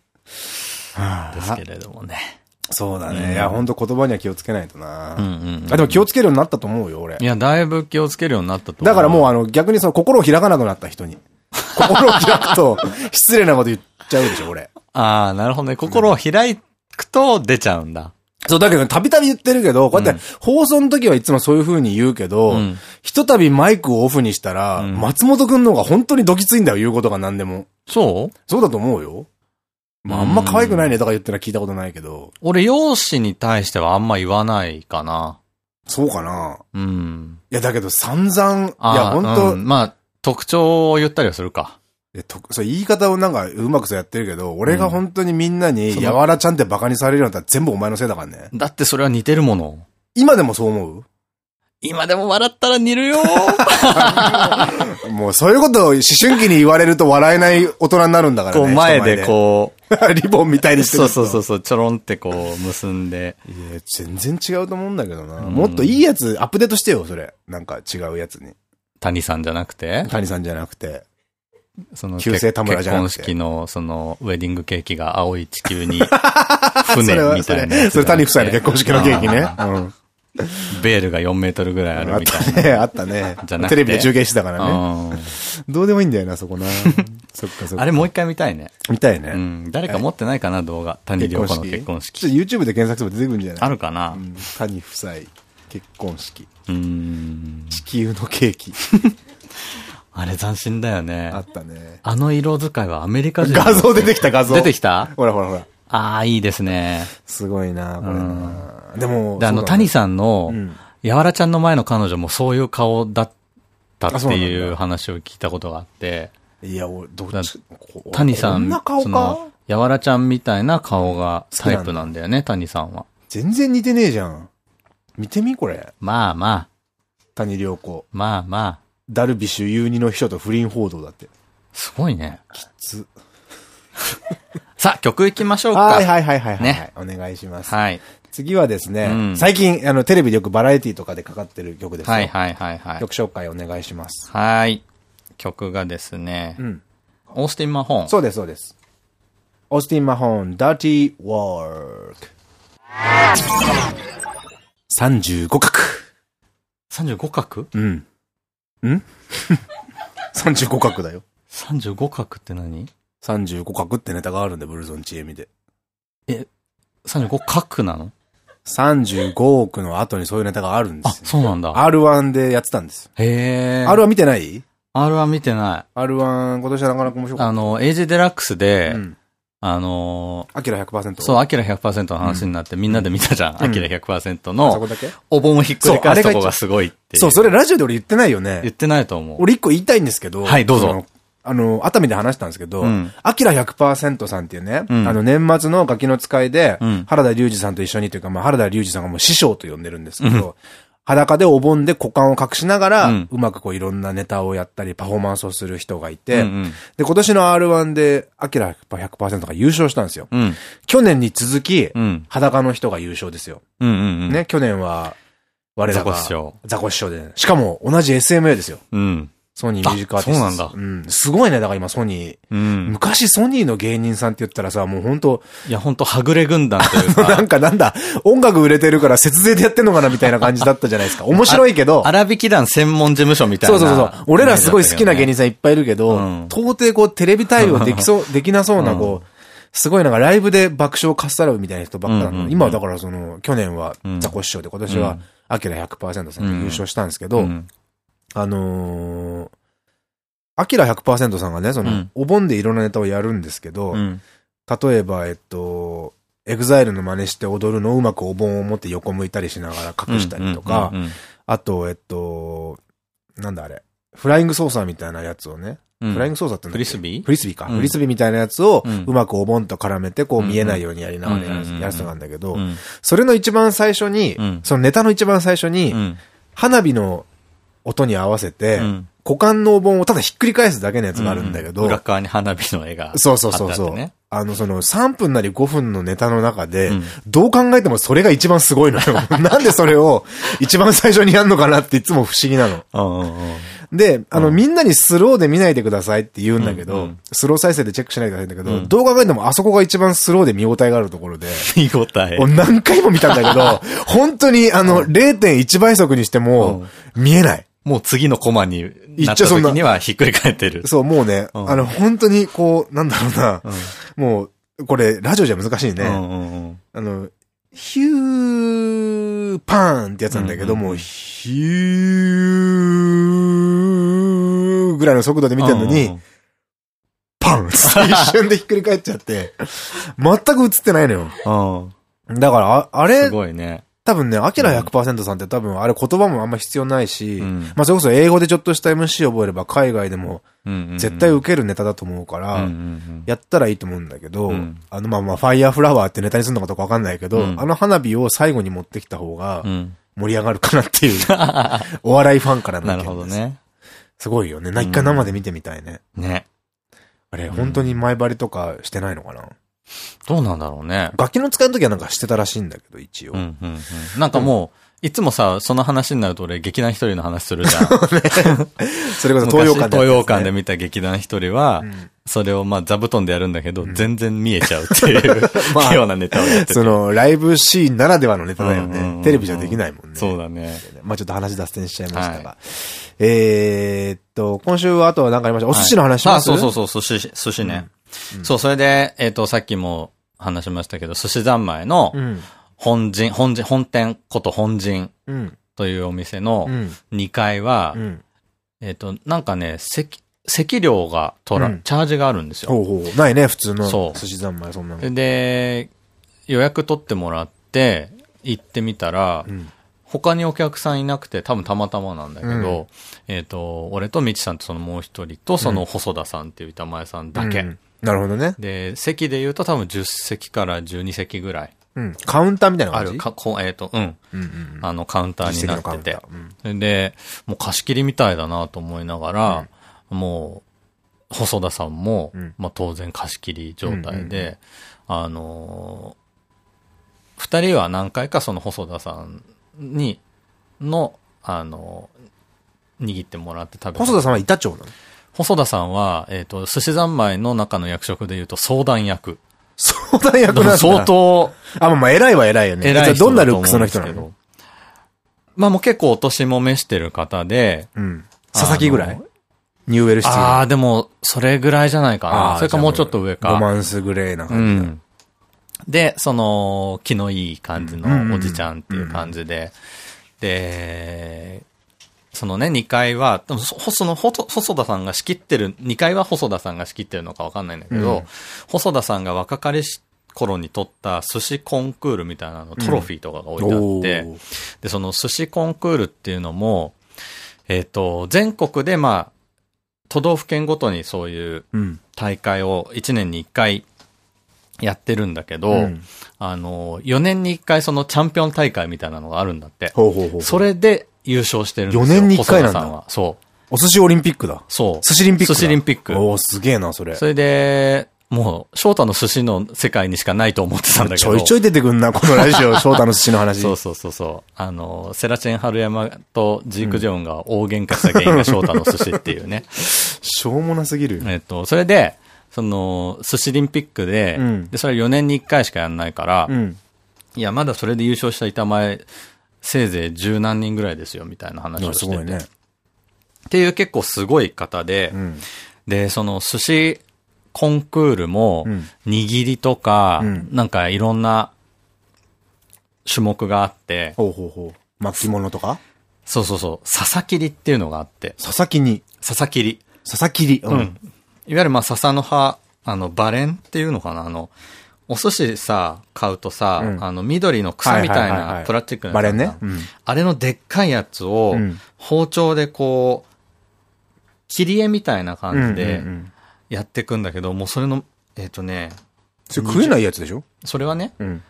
はあですけれどもね。そうだうんね。いや、ほんと言葉には気をつけないとな。うんうんうん。あ、でも気をつけるようになったと思うよ、俺い。や、だいぶ気をつけるようになったと思う。だからもうあの、逆にその心を開かなくなった人に。心を開くと、失礼なこと言っちゃうでしょ、俺。ああ、なるほどね。心を開くと出ちゃうんだ。そう、だけど、たびたび言ってるけど、こうやって、放送の時はいつもそういう風に言うけど、うんひとたびマイクをオフにしたら、うん松本くんの方が本当にドキついんだよ、言うことが何でも。そう？そうだと思うよ。まあ、あんま可愛くないねとか言ってのは聞いたことないけど、俺、容姿に対してはあんま言わないかな。そうかな。うん。いや、だけど散々、いあや、本当、うんまあ、特徴を言ったりはするか。とそう言い方をなんかうまくそうやってるけど、俺が本当にみんなに、やわらちゃんってバカにされるようになったら全部お前のせいだからね。だってそれは似てるもの。今でもそう思う？今でも笑ったら似るよもうそういうことを思春期に言われると笑えない大人になるんだからね。こう前でこう。リボンみたいにしてるそうそうそうそう、ちょろんってこう結んで。いや、全然違うと思うんだけどな。もっといいやつアップデートしてよ、それ。なんか違うやつに。谷さんじゃなくて？谷さんじゃなくて。その、旧姓田村じゃなくて結婚式の、その、ウェディングケーキが青い地球に、船みたいなそれ谷夫妻の結婚式のケーキね。うん。ベールが4メートルぐらいあるあっみたいたね、あったね。じゃなくてテレビで中継してたからな。ね。うんどうでもいいんだよな、そこな。そっかそっか。あれもう一回見たいね。見たいうね。ん。誰か持ってないかな、動画。谷良子の結婚式。ちょっと YouTube で検索すれば出てくるんじゃない？あるかなうん谷夫妻結婚式。うーん。地球のケーキ。あれ斬新だよねあ。ったね。あの色使いはアメリカ人。画像出てきた画像。出てきた？ほらほらほら。ああ、いいですね。すごいな、これな。でも、で、あの、ね谷さんのうん、やわらちゃんの前の彼女もそういう顔だったっていう話を聞いたことがあって、いや、俺、どっち、谷さんその、やわらちゃんみたいな顔がタイプなんだよね、谷さんは。全然似てねえじゃん。見てみこれ。まあまあ、谷良子。まあまあ、ダルビッシュ有二の秘書と不倫報道だって。すごいね。つさあ、曲行きましょうか。はいはいはいはいはい。ねお願いします。はい。次はですね、うん最近、あの、テレビでよくバラエティとかでかかってる曲ですよ。はいはいはいはい。曲紹介お願いします。はい。曲がですねう、ん。オースティン・マホーン。そうです、そうです。オースティン・マホーン、Dirty Work。35角？35角うん？ん ?35 角だよ。?35 角って何？35角ってネタがあるんで、ブルゾンチエミで。?35 角なの？35億の後にそういうネタがあるんであ、すよ。そうなんだ。R1 でやってたんです。へー。R1 見てない？R は見てない。?R1 今年はなかなか面白かっあの、エイジデラックスで、た。うん。あのアキラ100%。そう、アキラ100%の話になってみんなで見たじゃん。んアキラ100%あそこの、だけ？お盆をひっくり返すとこがすごいって。そう、それラジオで俺言ってないよね。言ってないと思う。俺一個言いたいんですけど。はいどうぞ。あの、熱海で話したんですけどうん、アキラ100%さんっていうね、うんあの、年末のガキの使いでうん、原田龍二さんと一緒にというか、まあ、原田龍二さんがもう師匠と呼んでるんですけど、裸でお盆で股間を隠しながら、うんうまくこういろんなネタをやったり、パフォーマンスをする人がいて、で、今年の R1 で、アキラ100%が優勝したんですよ。うん。去年に続き、うん。裸の人が優勝ですよ。ね、去年は、我らが、ザコシショウザコシショウで。しかも、同じ SMA ですよ。うん。ソニーミュージックアーティスト。あそうなんだうん。すごいね、だから今ソニー。うん。昔ソニーの芸人さんって言ったらさ、もう本当いや、ほんと、はぐれ軍団というなか、んかなんだ、音楽売れてるから節税でやってんのかなみたいな感じだったじゃないですか。面白いけど。荒引き団専門事務所みたいな。そうそうそう。俺らすごい好きな芸人さんいっぱいいるけど、うん到底こうテレビ対応できそう、できなそうなこう、すごいなんかライブで爆笑をかっさらうみたいな人ばっか今はだからその、去年はうんザコシショウで今年はアキラ100%さんで優勝したんですけど、うんあのー、アキラ100%さんがね、その、うん。お盆でいろんなネタをやるんですけど、うん。例えば、えっと、エグザイルの真似して踊るのをうまくお盆を持って横向いたりしながら隠したりとかあと、えっと、なんだあれ、フライングソーサーみたいなやつをね、うん。フライングソーサーってフリスビー？フリスビーか。うん。フリスビーみたいなやつをうまくお盆と絡めてこううん見えないようにやりながらやつなんだけどう、ん。それの一番最初にうん、そのネタの一番最初にう、ん。花火の音に合わせてうん、股間のお盆をただひっくり返すだけのやつがあるんだけど、裏側に花火の絵が。そうそうそうそう。あの、その3分なり5分のネタの中で、うんどう考えてもそれが一番すごいのよ。なんでそれを一番最初にやんのかなっていつも不思議なの。うんうんうんで、あの、みんなにスローで見ないでくださいって言うんだけど、うんうんスロー再生でチェックしないでくださいんだけど、うんどう考えてもあそこが一番スローで見応えがあるところで、見応え。何回も見たんだけど、本当にあの、0.1倍速にしても、見えない。もう次のコマになった時にはひっくり返ってる。そう、もうね、うんあの、本当にこう、なんだろうな、もう、これ、ラジオじゃ難しいね。うんうんうんあの、ヒューパーンってやつなんだけども、うんうんうんヒューぐらいの速度で見てるのに、うんうんうんパン一瞬でひっくり返っちゃって、全く映ってないのよ。うん。だから、ああすれ、ごいね。多分ね、アキラ100%さんって多分あれ言葉もあんま必要ないし、うんまあそれこそ英語でちょっとした MC 覚えれば海外でも絶対受けるネタだと思うから、やったらいいと思うんだけど、うんあのまあまあ、ファイヤーフラワーってネタにするのかどうかわかんないけど、うんあの花火を最後に持ってきた方がう、ん盛り上がるかなっていう、お笑いファンからの意な見です。るほど。ね。すごいよね。な一回生で見てみたいね。ね。あれ、本当に前張りとかしてないのかな？どうなんだろうね。楽器の使いの時はなんかしてたらしいんだけど、一応。うん、うん、うん。なんかもう、いつもさ、その話になると俺、劇団一人の話するじゃん。それこそ東洋館で、昔東洋館で見た劇団一人は、んそれをまあ座布団でやるんだけど、全然見えちゃうっていう、まあ器用なネタをやってて。その、ライブシーンならではのネタだようんうんうんうんね。テレビじゃできないもんね。そうだね。まあちょっと話脱線しちゃいましたが。はえーっと、今週はあとは何かありました？お寿司の話しますあ、そうそうそう、寿司、寿司ね。そう、それで、えっ、と、さっきも話しましたけど、寿司三昧のうん。本陣、本陣、本店こと本陣うん。というお店のうん。2階は、うん。えっと、なんかね、席、席料が取ら、うんチャージがあるんですよ。ほうほう。ないね、普通のそう寿司三昧、そんなの。で、予約取ってもらって、行ってみたら、うん。他にお客さんいなくて、多分たまたまなんだけど、うんえっと、俺とみちさんとそのもう一人と、その細田さんっていう板前さんだけ。うんなるほどね。で、席で言うと多分10席から12席ぐらい。うん。カウンターみたいな感じ？ある、かこえっ、と、うん。うんうんあの、カウンターになってて。うん。で、もう貸し切りみたいだなと思いながら、もう、細田さんも、うん。まあ当然貸し切り状態うんうんうで、あのー二人は何回かその細田さんに、の、あのー握ってもらって食べた細田さんは板長なの？細田さんは、えっ、と、寿司三昧の中の役職で言うと相談役。相談役なんだ。相。当あ、まあまあ偉いは偉いよね。偉い人どんなルックスの人なの？まあもう結構お年も召してる方で、うん。佐々木ぐらい？ニューウェルシティ。ああ、でも、それぐらいじゃないかな。それかもうちょっと上か。ロマンスグレーなう感じだ。ん。で、その、気のいい感じのおじちゃんっていう感じで、で、そのね、2階は、でもそその、細田さんが仕切ってる、2階は細田さんが仕切ってるのかわかんないんだけど、うん細田さんが若かりし頃に取った寿司コンクールみたいなの、トロフィーとかが置いてあって、おーで、その寿司コンクールっていうのも、えっ、と、全国でまあ、都道府県ごとにそういううん。大会を1年に1回やってるんだけど、うんあの、4年に1回そのチャンピオン大会みたいなのがあるんだって。ほうほうほう。それで優勝してるんですよ。4年に1回なんだんは。そう。お寿司オリンピックだ。そう。寿司リンピックだ。寿司リンピック。おーすげえな、それ。それで、もう、翔太の寿司の世界にしかないと思ってたんだけど。ちょいちょい出てくんな、このラジオ、翔太の寿司の話。そうそうそうそう。あの、セラチェン春山とジークジョンが大喧嘩した原因が翔太の寿司っていうね。しょうもなすぎる。えっと、それで、その、寿司リンピックで、うんで、それ4年に1回しかやんないから、うん。いや、まだそれで優勝した板前、せいぜい十何人ぐらいですよ、みたいな話をしてて。ね。っていう結構すごい方で、うん。で、その寿司コンクールもうん、握りとか、うんなんかいろんな種目があって、ほうほうほう。巻物とか？そうそうそう、笹切りっていうのがあって、佐々木に。笹切り。佐々木り。ううん。。いわゆるまあ笹の葉、あの、バレンっていうのかな？あの、お寿司さ、買うとさ、うん。あの、緑の草みたいないプラスチックのバレンやつある。ね。うん。あれのでっかいやつをうん、包丁でこう、切り絵みたいな感じうでやっていくんだけど、もうそれの、えっ、とね、それ食えないやつでしょ？それはね、うん。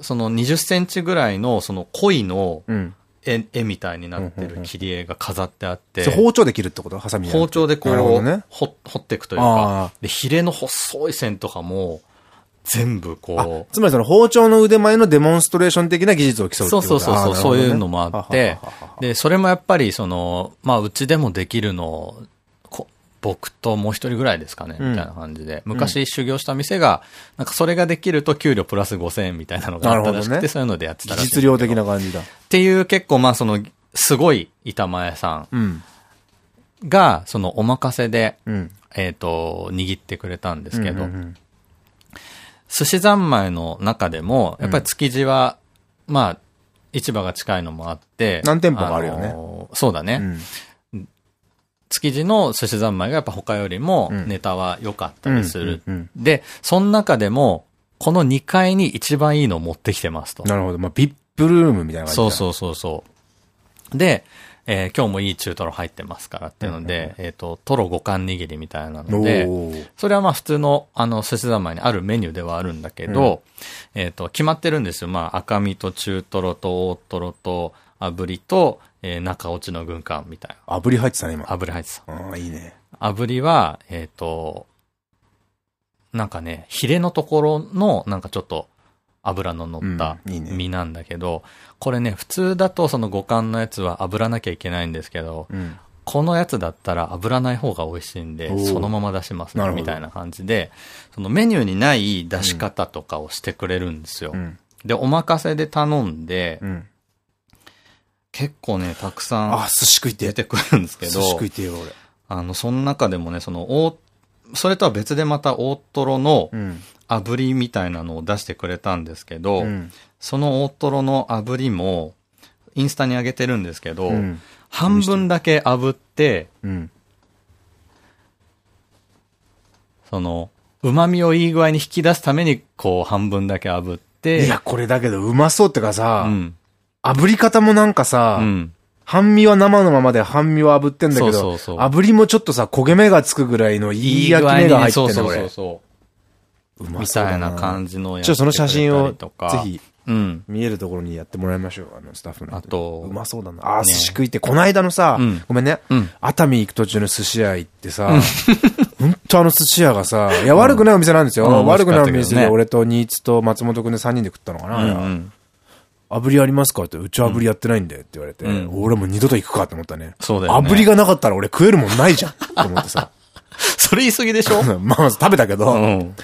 その20センチぐらいの、その鯉のうん。絵絵みたいになってる切り絵が飾ってあって、包丁で切るってこと？ハサミ包丁でこう、ね。ほ掘っていくというあか、で、ヒレの細い線とかも、全部こう、つまりその包丁の腕前のデモンストレーション的な技術を競うってそうそうそうそう、そういうのもあってで、それもやっぱりその、まあ、うちでもできるの、こ僕ともう一人ぐらいですかね、うんみたいな感じで。昔修行した店が、なんかそれができると給料プラス5000円みたいなのがあったらしくて、ねそういうのでやってたらしいんです技けど。術量的な感じだ。っていう結構まあその、すごい板前さうん。んが、そのお任せで、うん。えっ、と、握ってくれたんですけど、寿司三昧の中でも、やっぱり築地は、まあ、市場が近いのもあって。何店舗もあるよねそうだね。うん築地の寿司三昧がやっぱ他よりもうんネタは良かったりする。うんうんで、その中でも、この2階に一番いいのを持ってきてますと。なるほど。まあ、ビップルームみたいな感じだそうそうそうそう。で、えー今日もいい中トロ入ってますからっていうので、えっ、と、トロ五貫握りみたいなので、それはまあ普通の、あの、寿司三昧にあるメニューではあるんだけど、えっ、と、決まってるんですよ。まあ、赤身と中トロと大トロと、炙りと、えー中落ちの軍艦みたい炙り入ってたね、今。な。炙り入ってた。ああ、いいね。炙りは、えっ、と、なんかね、ヒレのところの、なんかちょっと、油の乗ったうんいいね身なんだけど、これね、普通だとその五感のやつは炙らなきゃいけないんですけど、うん。このやつだったら炙らない方が美味しいんでそのまま出しますね、みたいな感じで、そのメニューにない出し方とかをしてくれるんですよ。うん。で、お任せで頼んで、うん。結構ね、たくさあ、ん寿司食いて出。てくるんですけど、寿司食いてよ、俺。あの、その中でもね、その、大それとは別でまた大トロのうん。炙りみたいなのを出してくれたんですけど、うん。その大トロの炙りも、インスタに上げてるんですけど、うん。半分だけ炙って、うん。その、旨味をいい具合に引き出すために、こう、半分だけ炙って、いや、これだけど、うまそうってかさ、うん。炙り方もなんかさ、うん。半身は生のままで半身は炙ってんだけど、そうそうそう。炙りもちょっとさ、焦げ目がつくぐらいのいい焼き目が入ってんだよ、そうそう俺そう。そう。うまみたいな感じのやちょっとその写真を、ぜひ、うん。見えるところにやってもらいましょう、あの、スタッフの人。あとうまそうだな。あ寿司食いって、この間のさ、うん。ごめんね、うん。熱海行く途中の寿司屋行ってさ、ほん。とあの寿司屋がさ、いや、悪くないお店なんですよ。うん。悪くないお店で、俺と新津と松本くんで3人で食ったのかな。炙りありますか？って、うち炙りやってないんだよって言われて、うん俺もう二度と行くかって思ったね。そうだよね炙りがなかったら俺食えるもんないじゃんって思ってさ。それ言い過ぎでしょ？まあ、食べたけど、うん。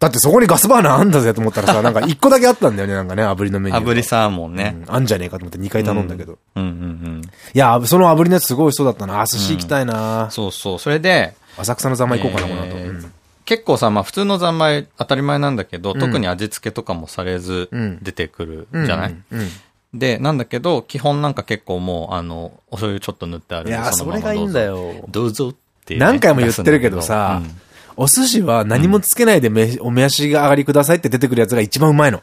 だってそこにガスバーナーあんだぜと思ったらさ、なんか一個だけあったんだよね、なんかね、炙りのメニューが。炙りサーモンね。うんあんじゃねえかと思って2回頼んだけど。うんうんうん。いや、その炙りのやつすごいそうだったな。あ、寿司行きたいな、そうそう。それで、浅草のざんまい行こうかな、この後。えーうん結構さ、まあ普通の三昧当たり前なんだけど、特に味付けとかもされずうん出てくるじゃない、うんうんで、なんだけど、基本なんか結構もう、あの、お醤油ちょっと塗ってあるいや、それがいいんだよ。どうぞ。ってね、何回も言ってるけどさ出すんだお寿司は何もつけないでめ、お召し上がりくださいって出てくるやつが一番うまいの。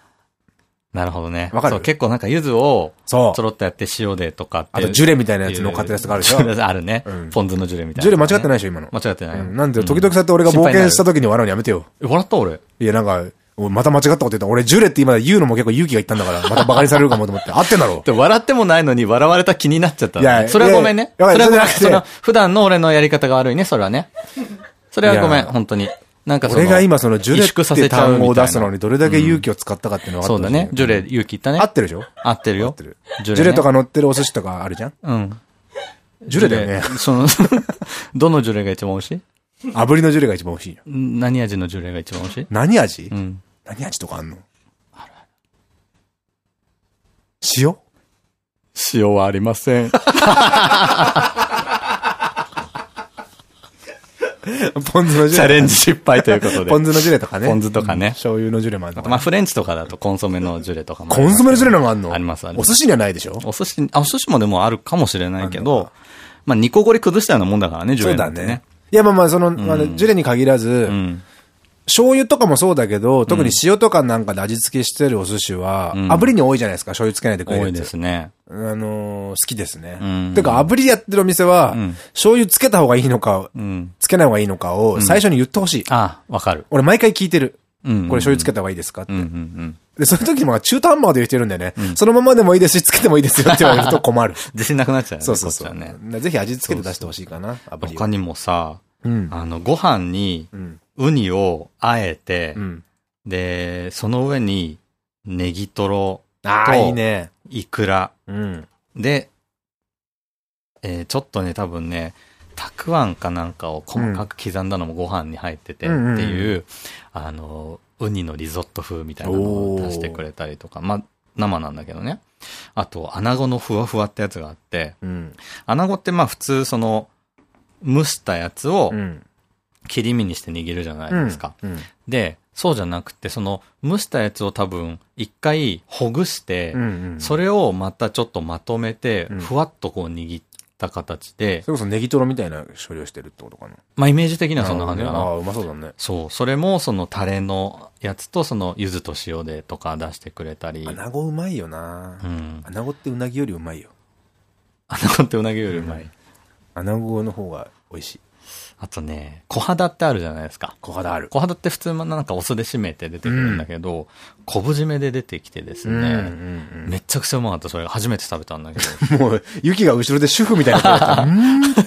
なるほどね。わかるそう、結構なんか柚子を、そうちょろっとやって塩でとかって。あとジュレみたいなやつ乗っかってるやつとかあるでしょ あるねうん。ポン酢のジュレみたいな、ジュレ間違ってないでしょ、今の。間違ってない。うんなんで、時々そうやって俺が冒険した時に笑うのやめてよ。え笑った？俺。いや、なんか、おまた間違ったこと言った。俺、ジュレって今言うのも結構勇気がいったんだから、また馬鹿にされるかもと思って。合ってんだろ。で笑ってもないのに笑われた気になっちゃったのいやそれはごめんね。それはごめん。普段の俺のやり方が悪いね、それはね。それはごめん、本当に。なんかその俺が今そのジュレって単語を出すのにどれだけ勇気を使ったかっていうのがそうだね。ジュレ、勇気言ったね。合ってるでしょ？合ってるよ。合ってる。ジジュレとか。か乗ってるお寿司とかあるじゃん？うん。ジュレだよね。その、どのジュレが一番美味しい？炙りのジュレが一番美味しいよ。何味のジュレが一番美味しい？何味？うん。何味とかあんの？塩？塩はありません。ポン酢のジュレ。チャレンジ失敗ということで。ポン酢のジュレとかね。ポン酢とかねうん醤油のジュレもあるまあ、フレンチとかだとコンソメのジュレとかもコ。ンソメのジュレのがあんの？ありますありますお寿司にはないでしょ？お寿司、あ、お寿司もでもあるかもしれないけどまあ、ニコゴリ崩したようなもんだからね、ジュそうだねね。。いや、まあまあ、その、ジュレに限らず、うん。醤油とかもそうだけど、特に塩とかなんかで味付けしてるお寿司は、うん炙りに多いじゃないですか、醤油つけないで食える。多いですね。あのー好きですね。うんてか、炙りやってるお店は、うん醤油つけた方がいいのか、うん。つけない方がいいのかを最初に言ってほしい。あ、わかる。俺毎回聞いてる。うん。これ醤油つけた方がいいですかって。で、その時も中途半端で言ってるんだよね。そのままでもいいですし、つけてもいいですよって言われると困る。自信なくなっちゃうよね。そうそうそう。ね。ぜひ味付けて出してほしいかな。他にもさ、うん。あの、ご飯にうん。ウニをあえてう、ん。で、その上にネギトロ、ああ、いいね。イクラ、うん。で、えーちょっとね、多分ね、たくあんかなんかを細かく刻んだのもご飯に入っててっていう、あの、ウニのリゾット風みたいなのを出してくれたりとか、まあ、生なんだけどね。あと、穴子のふわふわってやつがあって、うん。穴子ってまあ普通その、蒸したやつをうん。切り身にして握るじゃないですか。うん。で、そうじゃなくて、その蒸したやつを多分一回ほぐして、うん。うん。それをまたちょっとまとめて、うんふわっとこう握った形で、それこそネギトロみたいな処理をしてるってことかな。まあイメージ的にはそんな感じかな。ああ、うまそうだね。そう。それもそのタレのやつとその柚子と塩でとか出してくれたり。穴子うまいよなう。ん。穴子ってうなぎよりうまいよ。あの子ってうなぎよりうまい。穴子の方が美味しい。あとね、小肌ってあるじゃないですか。小肌ある。小肌って普通なんかお酢で締めて出てくるんだけど、昆布締めで出てきてですね、めちゃくちゃうまかった。それ初めて食べたんだけど。もう、ユキが後ろで主婦みたいな。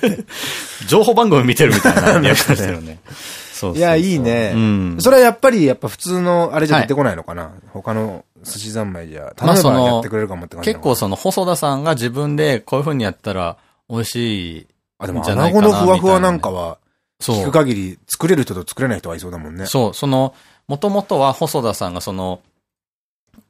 情報番組見てるみたいなリアクションしてるね。そういや、いいね。うん。それはやっぱり、やっぱ普通の、あれじゃ出てこないのかな、他の寿司三昧じゃ。まあその、やってくれるかもって感じ。結構その、細田さんが自分でこういう風にやったら美味しい。あ、でも、穴子のふわふわなんかは、そう。聞く限り、作れる人と作れない人はいそうだもんね。そう、その、もともとは細田さんがその、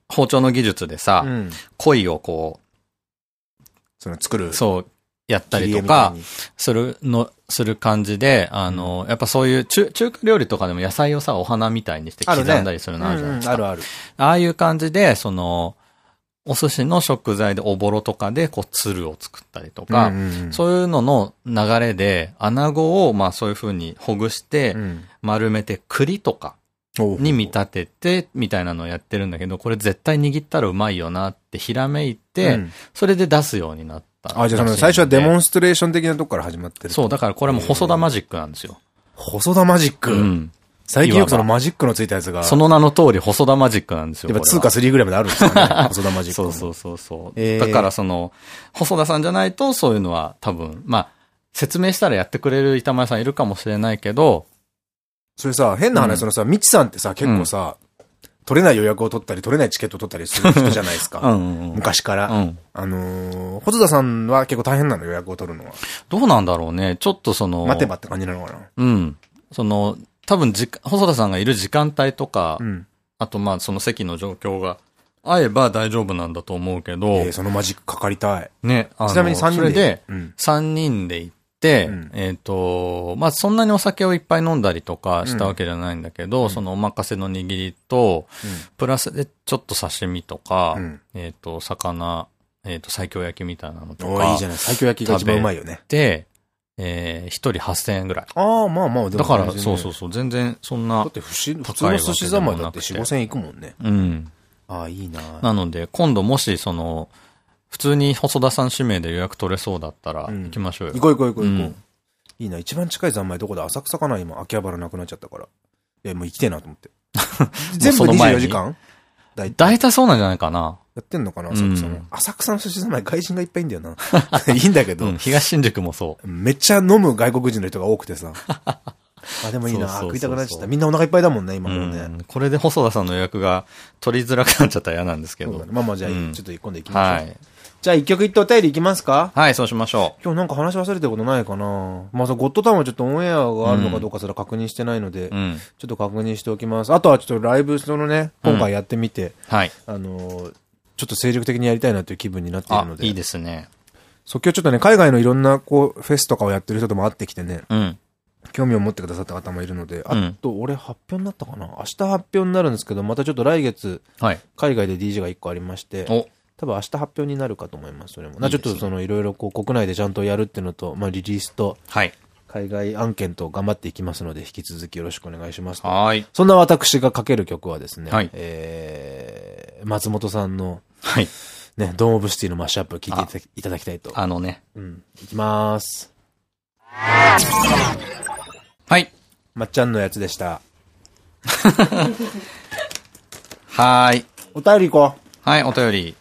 包丁の技術でさ、うん、鯉をこう、その作る。そう、やったりとか、するの、する感じで、あの、やっぱそういう中、中華料理とかでも野菜をさ、お花みたいにして刻んだりするのあるじゃないですか。あるある。ああいう感じで、その、お寿司の食材でおぼろとかで、こう、鶴を作ったりとか、そういうのの流れで、穴子を、まあそういう風にほぐして、丸めて栗とかに見立てて、みたいなのをやってるんだけど、これ絶対握ったらうまいよなってひらめいて、それで出すようになった。あ、じゃあ最初はデモンストレーション的なとこから始まってるそう、だからこれも細田マジックなんですよ。細田マジック？うん。最近よくそのマジックのついたやつが。その名の通り細田マジックなんですよ。やっぱ2か3ぐらいまであるんですよね。細田マジック。そうそうそうそう。えー、だからその、細田さんじゃないとそういうのは多分、まあ、説明したらやってくれる板前さんいるかもしれないけど、それさ、変な話、うん、そのさ、みちさんってさ、結構さ、うん、取れない予約を取ったり、取れないチケットを取ったりする人じゃないですか。昔から。うん、あのー、細田さんは結構大変なの予約を取るのは。どうなんだろうね。ちょっとその。待てばって感じなのかな。うん。その、多分じ、細田さんがいる時間帯とか、うん、あとまあその席の状況が合えば大丈夫なんだと思うけど。えー、そのマジックかかりたい。ね、ちなみに3人で？で、3人で行って、うん、えっと、まあそんなにお酒をいっぱい飲んだりとかしたわけじゃないんだけど、うん、そのお任せの握りと、プラスでちょっと刺身とか、えっと、魚、えっと、西京焼きみたいなのとか。いいじゃない。西京焼きが一番うまいよね。で、えー、一人8000円ぐらい。ああ、まあまあ、だから、そうそうそう、全然そんな。だって普通の寿司三昧だって4、5000円いくもんね。うん。ああ、いいななので、今度もし、その、普通に細田さん指名で予約取れそうだったら、行きましょうよ。行こう行こう行こう行こう。いいな、一番近い三昧どこだ？浅草かな？今、秋葉原なくなっちゃったから。いや、もう行きてえなと思って。全部24時間？大体そうなんじゃないかな。やってんのかな浅草の。浅草の寿司三昧外人がいっぱいいんだよな。いいんだけど。東新宿もそう。めっちゃ飲む外国人の人が多くてさ。あ、でもいいな。食いたくなっちゃった。みんなお腹いっぱいだもんね、今もね。これで細田さんの予約が取りづらくなっちゃったら嫌なんですけど。まあまあじゃあ、ちょっと今度行きましょう。はい。じゃあ一曲一ってお便りいきますか？はい、そうしましょう。今日なんか話忘れてることないかなまあさ、ゴッドタウンはちょっとオンエアがあるのかどうかすら確認してないので、うん、ちょっと確認しておきます。あとはちょっとライブそのね、今回やってみて、うん、はい。あの、ちょっと精力的にやりたいなという気分になっているので。いいですね。即興ちょっとね、海外のいろんなこう、フェスとかをやってる人とも会ってきてね、うん。興味を持ってくださった方もいるので、あと、俺発表になったかな？明日発表になるんですけど、またちょっと来月、はい、海外で DJ が1個ありまして、多分明日発表になるかと思います、それも。いいね、ちょっとそのいろいろこう国内でちゃんとやるっていうのと、まあリリースと、はい。海外案件と頑張っていきますので、引き続きよろしくお願いします。はい。そんな私がかける曲はですね、はい。えー、松本さんの、はい。ね、ドームオブシティのマッシュアップを聞いていただきたいと。あのね。うん。いきまーす。はい。まっちゃんのやつでした。はーい。お便り行こう。はい、お便り。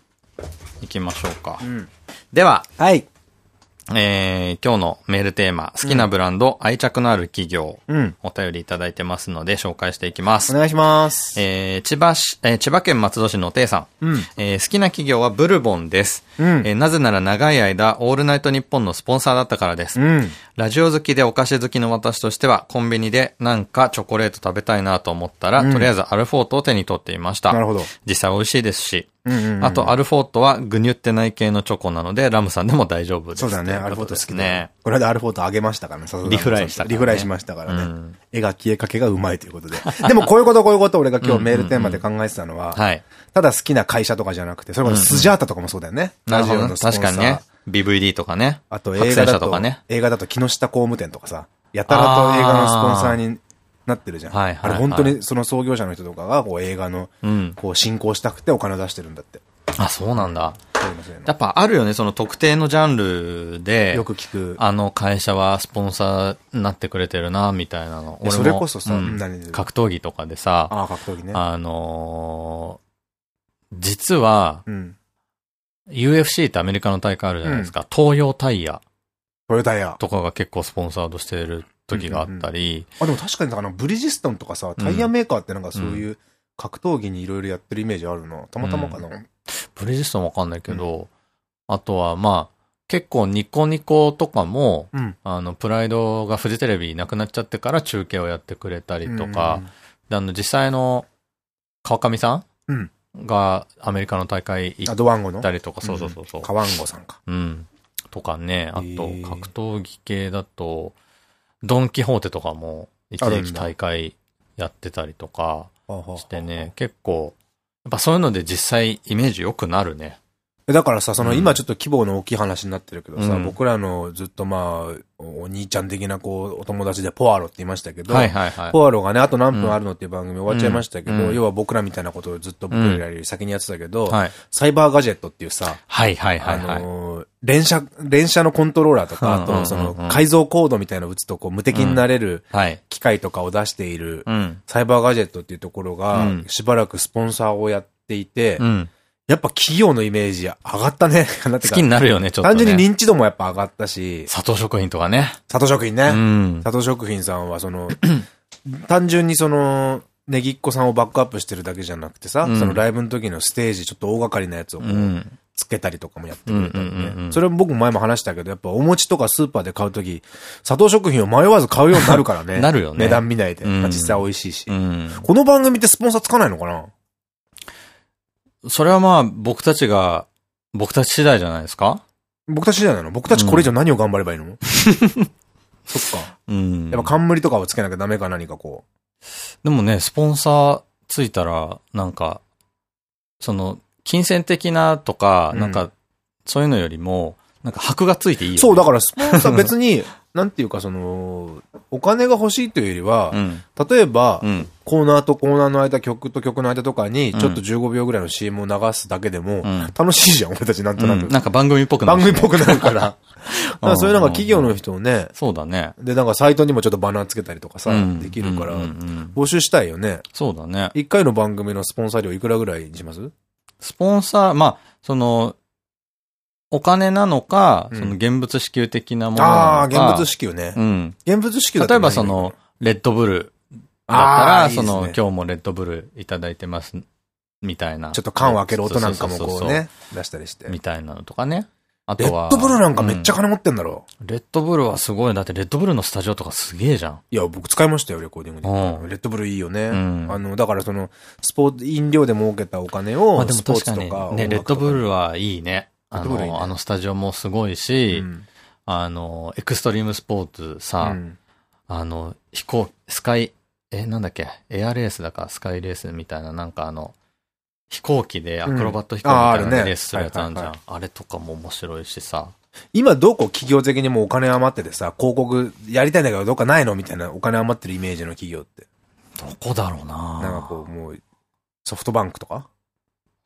行きましょうか。うん、では。はい。えー、今日のメールテーマ、好きなブランド、うん、愛着のある企業、うん、お便りいただいてますので、紹介していきます。お願いします。えー、千葉市、えー、千葉県松戸市のていさん。うん、えー、好きな企業はブルボンです。うん、えー、なぜなら長い間、オールナイトニッポンのスポンサーだったからです。うん、ラジオ好きでお菓子好きの私としては、コンビニでなんかチョコレート食べたいなと思ったら、とりあえずアルフォートを手に取っていました。なるほど。実際美味しいですし、あと、アルフォートはぐにゅってない系のチョコなので、ラムさんでも大丈夫です。そうだね、アルフォート好きね。この間アルフォートあげましたからね、リフライしたリフライしましたからね。絵が消えかけがうまいということで。でも、こういうことこういうこと俺が今日メールテーマで考えてたのは、ただ好きな会社とかじゃなくて、それこそスジャータとかもそうだよね。ラジオの確かにね。BVD とかね。あと映画だと、映画だと木下工務店とかさ、やたらと映画のスポンサーになってるじゃん。はいはい、あれ本当にその創業者の人とかがこう映画の、こう進行したくてお金出してるんだって。あ、そうなんだ。そういうの、そういうの。やっぱあるよね、その特定のジャンルで、よく聞く。あの会社はスポンサーになってくれてるな、みたいなの。いやそれこそさうん格闘技とかでさ、ああ、格闘技ね。あのー実は、うん。UFC ってアメリカの大会あるじゃないですか。東洋タイヤトヨタイヤ。とかが結構スポンサードしてる時があったり、あ、でも確かにあの、ブリヂストンとかさ、タイヤメーカーってなんかそういう格闘技にいろいろやってるイメージあるな。たまたまかな？ブリヂストンわかんないけど、あとはまあ、結構ニコニコとかも、うん。あの、プライドがフジテレビなくなっちゃってから中継をやってくれたりとか、であの、実際の川上さうんんがアメリカの大会行っドワンゴの？たりとか、そうそうそうそう。カワンゴさんか。うん。とかね、あと格闘技系だと、ドンキホーテとかも一時期大会やってたりとかしてね、結構、やっぱそういうので実際イメージ良くなるね。えだからさ、そのうん今ちょっと規模の大きい話になってるけどさ、うん僕らのずっとまあ、おお兄ちゃん的なこう、お友達でポアロって言いましたけど。ポアロがね、あと何分あるのっていう番組終わっちゃいましたけど、うん要は僕らみたいなことをずっと僕らより先にやってたけど、はい。サイバーガジェットっていうさ、はいはいはあいはい。のー連射、連射のコントローラーとか、あとその改造コードみたいなのを打つとこう無敵になれるはい。機械とかを出している、うん。サイバーガジェットっていうところがうん、しばらくスポンサーをやっていて、うん。やっぱ企業のイメージ上がったね。好きになるよね、ちょっと、ね。単純に認知度もやっぱ上がったし、佐藤食品とかね。佐藤食品うね。ん。佐藤食品さんはその、単純にその、ネギっ子さんをバックアップしてるだけじゃなくてさ、うんそのライブの時のステージちょっと大掛かりなやつを。つけたりとかもやってくれたんそれも僕も前も話したけど、やっぱお餅とかスーパーで買うとき、佐藤食品を迷わず買うようになるからね。なるよね値段見ないで。うんまあ実際美味しいしう。ん。この番組ってスポンサーつかないのかな？それはまあ、僕たちが、僕たち次第じゃないですか？僕たちじゃないの？僕たちこれ以上何を頑張ればいいの、そっか。うん。やっぱ冠とかをつけなきゃダメか何かこでもね、スポンサーついたら、なんか、その、金銭的なとか、うんなんか、そういうのよりも、なんか箔がついていいよ、う。ね。そう、だからスポンサー別に、なんていうかその、お金が欲しいというよりは、うん。例えば、うん。コーナーとコーナーの間、曲と曲の間とかに、うんちょっと15秒ぐらいの CM を流すだけでも、うん楽しいじゃん、俺たちなんとなく。うんなんか番組っぽくなるしね、番組っぽくなるから。だからそういうなんか企業の人をね、そうだね。で、なんかサイトにもちょっとバナーつけたりとかさ、うんできるから募集したいよね。そうだね。一回の番組のスポンサー料いくらぐらいにします？スポンサー、まあ、その、お金なのか、うんその現物支給的なものなのか。ああ、現物支給ねう。ん。現物支給例えばその、レッドブルだったあら、その、今日もレッドブルいただいてます、みたいな。ちょっと缶を開ける音なんかもこそうね、出したりして。みたいなのとかね。あレとは。ッドブルなんかめっちゃう金持ってんだろ？レッドブルはすごい。だってレッドブルのスタジオとかすげえじゃん。いや、僕使いましたよ、レコーディングで。うんレッドブルいいよね。んあの、だからその、スポーツ、飲料で儲けたお金を、まあでもスポー確かにツとか。ね、レッドブルルはいいね。あレッドブルいいね。の、あのスタジオもすごいし、あの、エクストリームスポーツさ、あの、飛行、スカイ、え、なんだっけ、エアレースだか、スカイレースみたいな、なんかあの、飛行機で、アクロバット飛行機みたいなレースするやつあるじゃん。あれとかも面白いしさ。今どこ企業的にもうお金余っててさ、広告やりたいんだけどどっかないのみたいなお金余ってるイメージの企業って。どこだろうななんかこう、もう、ソフトバンクとか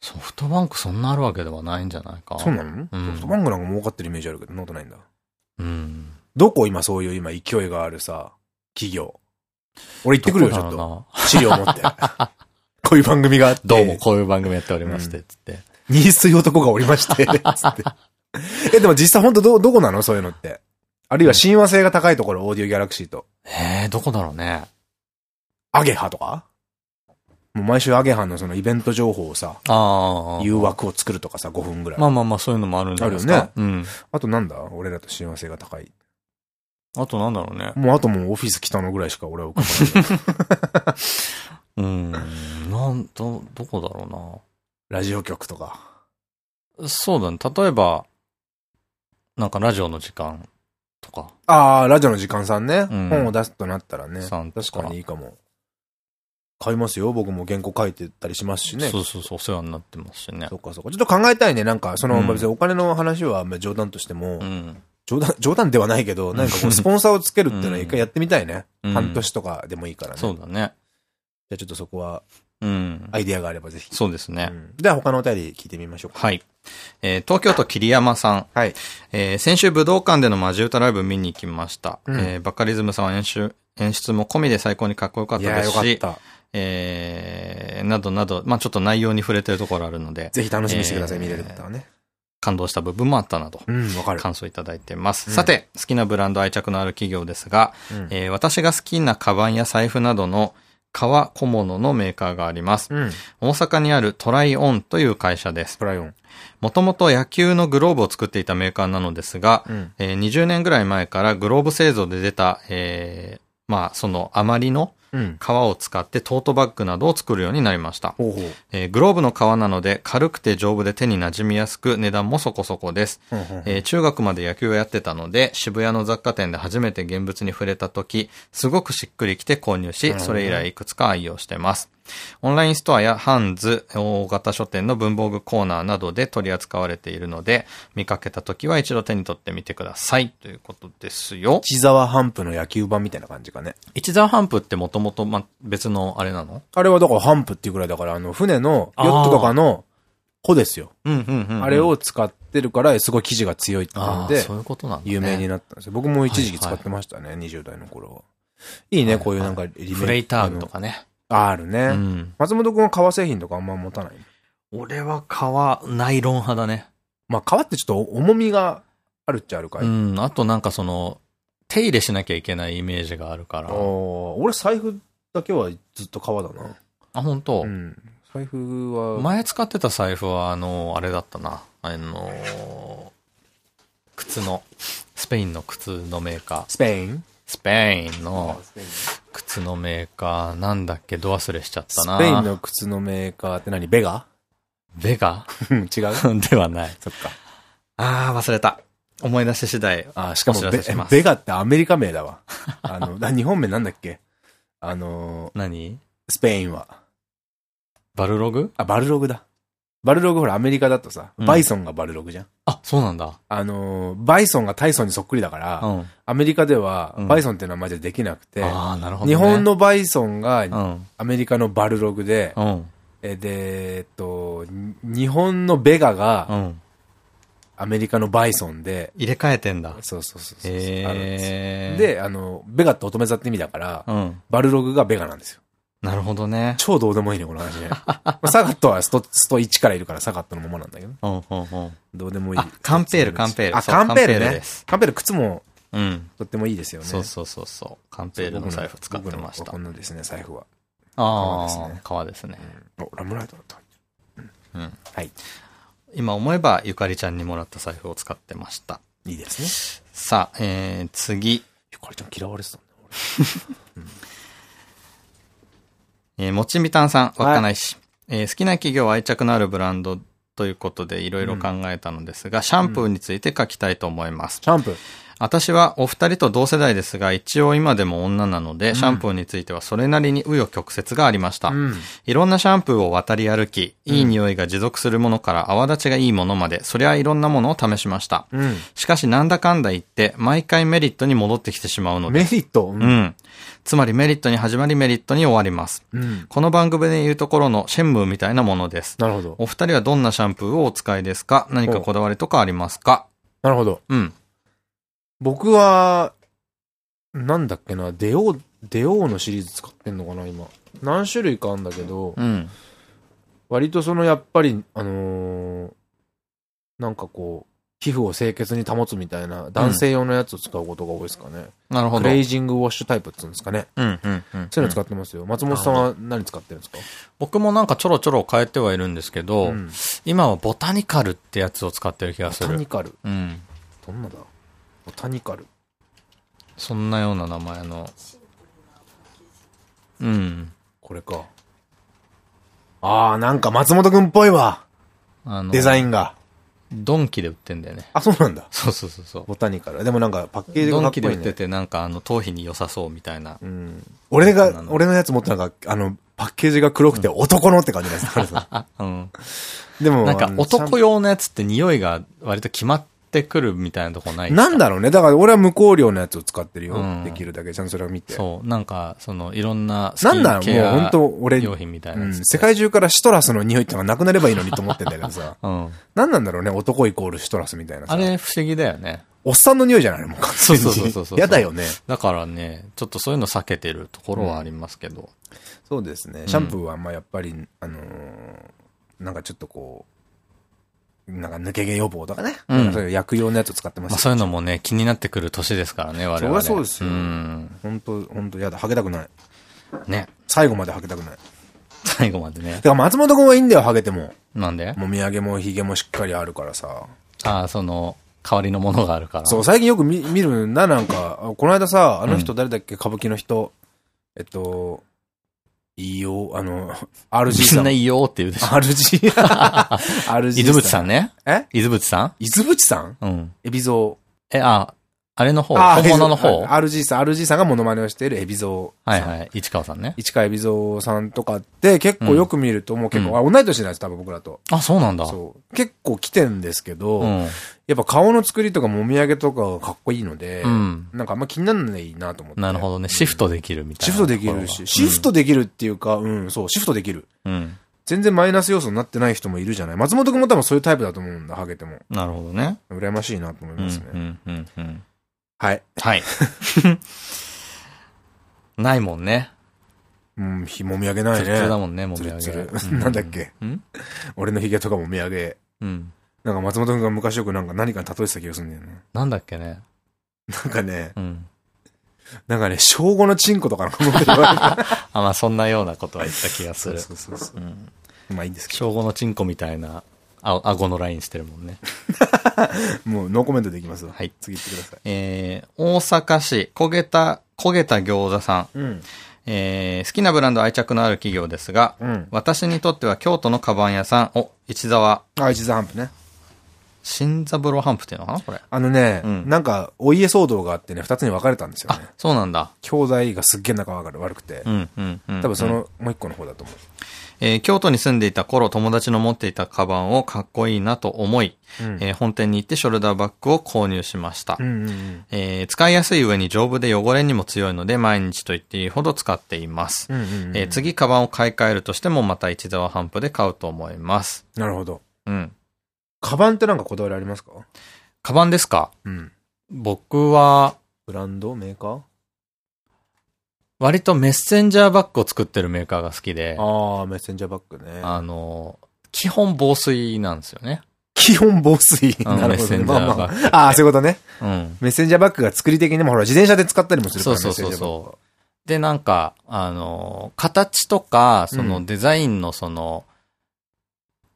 ソフトバンクそんなあるわけではないんじゃないか。そうなの？うんソフトバンクなんか儲かってるイメージあるけど、そうでもないんだ。うん。どこ今そういう今勢いがあるさ、企業。俺行ってくるよ、ちょっと。な資料持って。こういう番組があって。どうもこういう番組やっておりまして、つって。ニースい男がおりまして、つって。え、でも実際本当ど、どこなの？そういうのって。あるいは親和性が高いところ、オーディオギャラクシーと。えー、どこだろうね。アゲハとか？もう毎週アゲハのそのイベント情報をさ。誘惑を作るとかさ、5分ぐらい。まあまあまあ、そういうのもあるんじゃないですか。あるようん。あとなんだ？俺らと親和性が高い。あとなんだろうね。もうあともうオフィス来たのぐらいしか俺は浮かばない。うん。なん、ど、どこだろラジオ局とか。うな。そうだね。例えば、なんかラジオの時間とか。ああ、ラジオの時間さんね。うん本を出すとなったらね。さん確かにいいかも。買いますよ。僕も原稿書いてたりしますしね。そうそうそう、お世話になってますしねそ。っかそっか。ちょっと考えたいね。なんか、その、うん別にお金の話はまあ冗談としても、うん。冗談、冗談ではないけど、なんかこう、スポンサーをつけるっていうのは一回やってみたいね。うん半年とかでもいいからね。そうだね。じゃあちょっとそこは、うん。アイディアがあればぜひ。そうですね。うんでは他のお便り聞いてみましょうか。はい。えー東京都桐山さん。はい。えー先週武道館でのマジ歌ライブ見に行きました。うんえーバカリズムさんは演出、演出も込みで最高にかっこよかったですし、よかった。えーなどなど、まあちょっと内容に触れてるところあるので、ぜひ楽しみにしてください、えー見れる方はね。感動した部分もあったなと。うん、わかる。感想いただいてます。うんさて、好きなブランド愛着のある企業ですが、うんえー私が好きなカバンや財布などの革小物のメーカーがあります。うん。大阪にあるトライオンという会社です。トライオン。もともと野球のグローブを作っていたメーカーなのですが、うん。えー20年ぐらい前からグローブ製造で出た、えーまあ、その余りのうん。革を使ってトートバッグなどを作るようになりました。ほ。えーグローブの革なので軽くて丈夫で手に馴染みやすく値段もそこそこです。うんうんえー中学まで野球をやってたので、渋谷の雑貨店で初めて現物に触れた時、すごくしっくりきて購入し、それ以来いくつか愛用してます。オンラインストアやハンズ、大型書店の文房具コーナーなどで取り扱われているので、見かけた時は一度手に取ってみてください。ということですよ。千沢ハンプの野球版みたいな感じかね。一座ハンプってもともと、ま、別のあれなの？あれはだからハンプっていうぐらいだから、あの、船の、ヨットとかの、帆ですよ。うんうんうんうん。あれを使ってるから、すごい生地が強いってああ、のでそ、ういうことなん。有名になったんですよ。僕も一時期使ってましたね、20代の頃は。いいね、こういうなんかリメイク。フレイターグとかね。ああるね。うん。松本くんは革製品とかあんま持たない俺は革、ナイロン派だね。まあ革ってちょっと重みがあるっちゃあるから。うん。あとなんかその、手入れしなきゃいけないイメージがあるから。お俺財布だけはずっと革だな。あ、本当、うん。財布は、前使ってた財布は、あの、あれだったな。あの、靴の、スペインの靴のメーカー。スペイン？スペインのスペイン靴のメーカー、なんだっけ、ど忘れしちゃったな。スペインの靴のメーカーって何？ベガ？ベガ？うん違う？ではない。そっか。あー、忘れた。思い出し次第。あ、しかもベベガってアメリカ名だわ。あの、な日本名なんだっけ？あの、何？スペインは。バルログ？あ、バルログだ。バルログほらアメリカだとさ、うんバイソンがバルログじゃん。あ、そうなんだ。あの、バイソンがタイソンにそっくりだから、うん。アメリカではうんバイソンっていう名前じゃできなくて。日本、のバイソンがうん。アメリカのバルログで、うん。えで、えっと、に日本のベガがうん。アメリカのバイソンで、入れ替えてんだ。そうそうそうそう。あるんですよで、あの、ベガって乙女座って意味だから、うん。バルログがベガなんですよ。なるほどね。超どうでもいいね、この話ね。ま あサガットはスト、スト1からいるからサガットのままなんだけど。うん、うん、うん。どうでもいい。あカンペールカンペールあ、カンペールねカンペール靴もうん。とってもいいですよね。そうそうそうそう。カンペールの財布使ってましたこ。んなですね、財布は。あ革ですねあ、革ですね。お、ラムライトだった。うん。はい。今思えば、ゆかりちゃんにもらった財布を使ってました。いいですね。さあ、えー、次。ゆかりちゃん嫌われてたんだよ、えー、もちみたんさん、稚内市。えー好きな企業は愛着のあるブランドということでいろいろ考えたのですが、シャンプーについて書きたいと思います。シャンプー。私はお二人と同世代ですが、一応今でも女なので、シャンプーについてはそれなりに紆余曲折がありました。うん。いろんなシャンプーを渡り歩き、いい匂いが持続するものから泡立ちがいいものまで、そりゃいろんなものを試しました。うん。しかしなんだかんだ言って、毎回メリットに戻ってきてしまうので、メリット？うう。ん。つまりメリットに始まりメリットに終わります。うん。この番組で言うところのシェンムーみたいなものです。なるほど。お二人はどんなシャンプーをお使いですか？何かこだわりとかありますか？なるほど。うん。僕は、なんだっけな、デオ、デオのシリーズ使ってんのかな、今。何種類かあるんだけど、うん。割とそのやっぱり、あのーなんかこう、皮膚を清潔に保つみたいな男性用のやつを使うことが多いですかね。なるほど。クレイジングウォッシュタイプって言うんですかね。うん、うん、うん。そういうの使ってますよ。松本さんは何使ってるんですか？僕もなんかちょろちょろ変えてはいるんですけど、うん今はボタニカルってやつを使ってる気がするボタニ。カル？うん。どんなだ？ボタニカル。そんなような名前の。うん。これか。あー、なんか松本くんっぽいわ。あの、デザインが。ドンキで売ってんだよね。あ、そうなんだ。そうそうそうそう。ボタニカル。でもなんかパッケージがドかっこいいね。ンキで売っててなんかあの頭皮に良さそうみたいな。うん。俺が俺のやつ持ってなんか、あの、パッケージが黒くて男のって感じです。あ、うん。でも、なんかあの男用のやつって匂いが割と決まっってくるみたいなとこないなんだろうね。だから俺は無香料のやつを使ってるよ。うんできるだけ。ちゃんとそれを見て。そう、なんか、その、いろんなスなんだろう、もう本当俺、用品みたいなうん。世界中からシトラスの匂いってのがなくなればいいのにと思ってんだけどさ。うん。なんなんだろうね、男イコールシトラスみたいなさ。あれ不思議だよね。おっさんの匂いじゃないのもう完全に。そうそうそうそうやだよね。だからね、ちょっとそういうの避けてるところはありますけど。そうですね。シャンプーはまあやっぱり、あのーなんかちょっとこう、なんか抜け毛予防とかね。うんそういう薬用のやつを使ってますまあそういうのもね、気になってくる年ですからね、我々。そりゃそうですよん。本当本当やだ、ハゲたくない。ね。最後までハゲたくない。最後までねだ。から松本くんはいいんだよ、ハゲても。なんで？もみあげもひげもしっかりあるからさ。ああ、その、代わりのものがあるから。そう、最近よく見見るんだ、なんか、あこの間さ、あの人誰だっけ、歌舞伎の人。えっと、いいよ、あの、RG さん。みんないいよって言うでしょ。RG、RG 伊豆淵さんね。え？伊豆淵さん？伊豆淵さん？うん。海老蔵。え、あ、あれの方？あ本物の方？あ RG さん、RG さんがモノマネをしている海老蔵。はいはい。市川さんね。市川海老蔵さんとかって結構よく見ると、もう結構、あ、同い年なんです、多分僕らと。あ、そうなんだ。そう。結構来てんですけど、うん。やっぱ顔の作りとかもみあげとかがかっこいいので、うんなんかあんま気にならないなと思って。なるほどね。シフトできるみたいな。シフトできるし、シフトできるっていうか、うん、そう、シフトできる。うん。全然マイナス要素になってない人もいるじゃない。松本くんも多分そういうタイプだと思うんだ、ハゲても。なるほどね。羨ましいなと思いうん、ますね。うん、うん、うん。はい。はい。ないもんね。うん、ひもみあげないツルツルだね。もんね、もみあげ。なんだっけ？うん？俺のヒゲとかもみあげ。うん。なんか松本くんが昔よくなんか何かに例えてた気がするんだよね。なんだっけね？なんかね、うん。なんかね、小5のチンコとかのこと言われた。あ、まあそんなようなことは言った気がする。そうそうそう。うん。まあいいんですけど。小五のチンコみたいな、あ、顎のラインしてるもんね。もうノーコメントでいきますわ。はい次行ってください。えー、大阪市、焦げた、焦げた餃子さん。うん。えー、好きなブランド愛着のある企業ですが、うん。私にとっては京都のカバン屋さん、お、市沢、あ、一座ハンプね。新三郎ハンプっていうのかなこれ。あのね、うんなんか、お家騒動があってね、二つに分かれたんですよあね。、そうなんだ。兄弟がすっげえ仲悪悪くてう。ん、うん、うん。多分そうん、の、もう一個の方だと思う。えー京都に住んでいた頃、友達の持っていたカバンをかっこいいなと思い、うんえー本店に行ってショルダーバッグを購入しました。使いやすい上に丈夫で汚れにも強いので、毎日と言っていいほど使っています。次、カバンを買い替えるとしても、また一沢ハンプで買うと思います。なるほど。うん。カバンってなんかこだわりありますか？カバンですか？うん。僕は、ブランド？メーカー？割とメッセンジャーバッグを作ってるメーカーが好きで、ああ、メッセンジャーバッグね。あの、基本防水なんですよね。基本防水。なるほどね。メッセンジャーまあまバッグあ。ああ、そういうことね。うん。メッセンジャーバッグが作り的にもほら、自転車で使ったりもするからそうそうそうで、なんか、あの、形とか、そうのんデザインのその、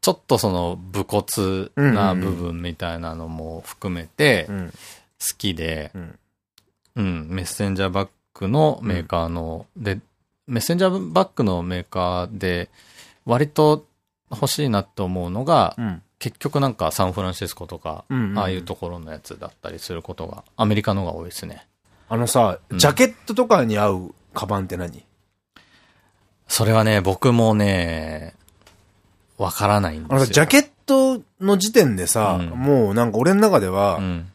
ちょっとその、武骨な部分みたいなのも含めて、うん。好きで、うん。うん、メッセンジャーバッグのメーカーの、で、メッセンジャーバッグのメーカーで、割と欲しいなと思うのが、うん。結局なんかサンフランシスコとか、うんうんああいうところのやつだったりすることが、アメリカのが多いですね。あのさ、うんジャケットとかに合うカバンって何？それはね、僕もね、わからないんですよ。あのさ、ジャケットの時点でさ、うんもうなんか俺の中では、うん。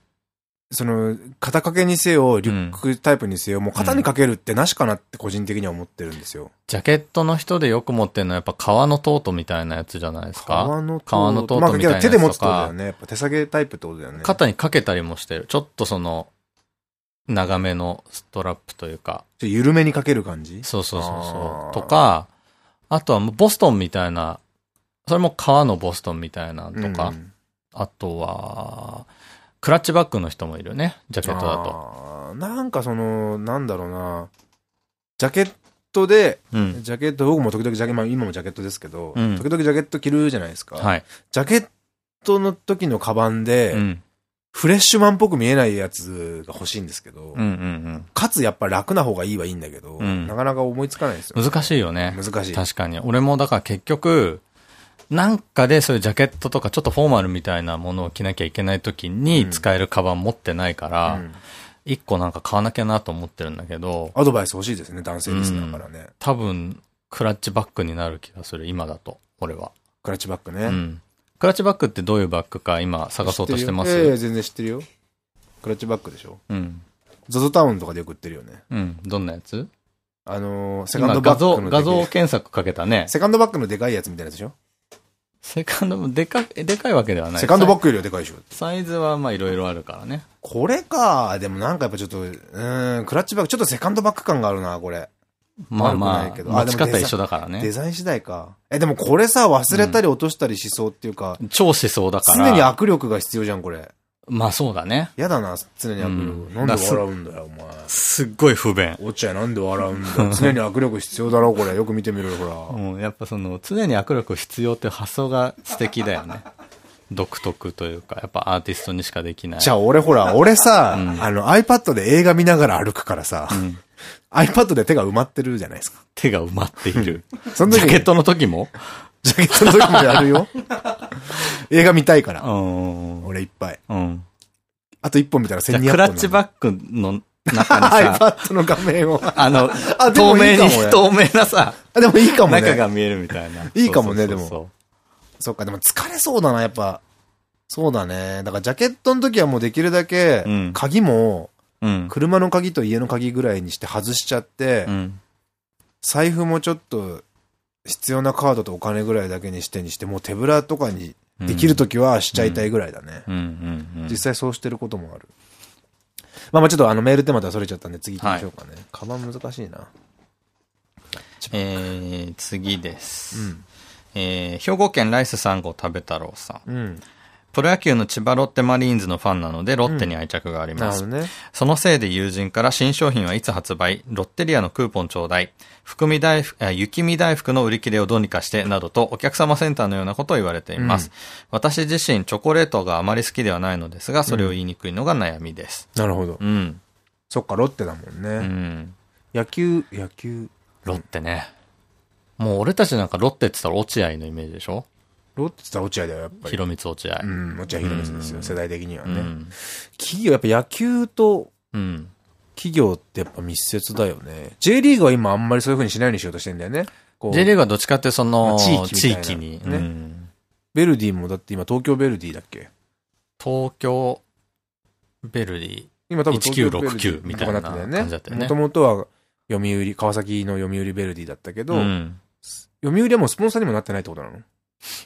その、肩掛けにせよ、リュックタイプにせよ、もう肩にかけるってなしかなって個人的には思ってるんですよ。ジャケットの人でよく持ってるのはやっぱ革のトートみたいなやつじゃないですか？革のトート革のトートみたいなやつとかまあ手で持つってことだよね。やっぱ手提げタイプってことだよね。肩にかけたりもしてる。ちょっとその、長めのストラップというか、ちょ緩めにかける感じ？そうそうそうそう。とか、あとはもうボストンみたいな、それも革のボストンみたいなのとか、うんあとは、クラッチバッグの人もいるね、ジャケットだと。なんかその、なんだろうな。ジャケットで、うん。ジャケット、僕も時々ジャケット、まあ今もジャケットですけど、うん時々ジャケット着るじゃないですか。はい。ジャケットの時のカバンで、うん。フレッシュマンっぽく見えないやつが欲しいんですけど、かつやっぱ楽な方がいいはいいんだけど、うんなかなか思いつかないですよ、うん。難しいよね。難しい。確かに。俺もだから結局、なんかでそういうジャケットとかちょっとフォーマルみたいなものを着なきゃいけない時に使えるカバン持ってないから、うん一個なんか買わなきゃなと思ってるんだけど、アドバイス欲しいですね、男性リスナーからね。多分、クラッチバッグになる気がする、今だと、俺は。クラッチバッグね。うん。クラッチバッグってどういうバッグか今探そうとしてます？ええ全然知ってるよ。クラッチバッグでしょうん。ゾゾタウンとかでよく売ってるよね。うん。どんなやつ？あのー、セカン今ドバ画像、画ッグのでかい像検索かけたね。セカンドバッグのでかいやつみたいなやつでしょセカンド、でか、でかいわけではない。セカンドバッグよりはでかいでしょサイズはまあいろいろあるからね。これか。でもなんかやっぱちょっと、うーん、クラッチバッグ、ちょっとセカンドバッグ感があるな、これ。まあまあ、持ち方一緒だからね。デザイン次第か。え、でもこれさ、忘れたり落としたりしそうっていうか、超しそうだから。常に握力が必要じゃん、これ。まあそうだね。やだな、常に握うん力。なんで笑うんだよ、お前。すっごい不便。落合なんで笑うんだよ。常に握力必要だろ、これ。よく見てみろよ、ほら。うん、やっぱその、常に握力必要っていう発想が素敵だよね。独特というか、やっぱアーティストにしかできない。じゃあ俺ほら、俺さ、うんあの iPad で映画見ながら歩くからさ、iPad で手が埋まってるじゃないですか。手が埋まっている。その時にジャケットの時も？ジャケットの時もやるよ。映画見たいから。うん。俺いっぱい。うん。あと一本見たら1200本じゃあクラッチバッグの中にさ、iPad の画面を。あの、透明に透明なさ、あ、でもいいかもね。中が見えるみたいな。いいかもねそうそっか、でも疲れそうだな、やっぱ。そうだね。だからジャケットの時はもうできるだけうん、鍵も、うん。車の鍵と家の鍵ぐらいにして外しちゃって、うん。財布もちょっと必要なカードとお金ぐらいだけにしてにして、もう手ぶらとかにできる時はしちゃいたいぐらいだね。実際そうしてることもある。まあまあちょっとあのメールテーマとはそれちゃったんで次行きましょうかね。カバン難しいな。えー、次です。うん。えー、兵庫県ライス3号食べ太郎さん。うん。プロ野球の千葉ロッテマリーンズのファンなので、ロッテに愛着があります。なるほどね。そのせいで友人から新商品はいつ発売ロッテリアのクーポンちょうだい。含み大福、あ雪見大福の売り切れをどうにかして、などとお客様センターのようなことを言われています。私自身チョコレートがあまり好きではないのですが、それを言いにくいのが悩みです。なるほど。うん。そっか、ロッテだもんね。うん。野球、野球。ロッテね。もう俺たちなんかロッテって言ったら落合のイメージでしょ？ロッテって言ったら落合だよ、やっぱり。広光落合。うん、落合博満ですよ、うん世代的にはね。うん。企業、やっぱ野球とうん。企業ってやっぱ密接だよね。J リーグは今あんまりそういう風にしないようにしようとしてんだよね。J リーグはどっちかってその、まあ地域に。ねうんベルディもだって今東京ベルディだっけ？東京、ベルディ。今多分東京ベルディ1969みたいな感じだったよねもともとは読売、川崎の読売ベルディだったけど、うん。読売はもうスポンサーにもなってないってことなの？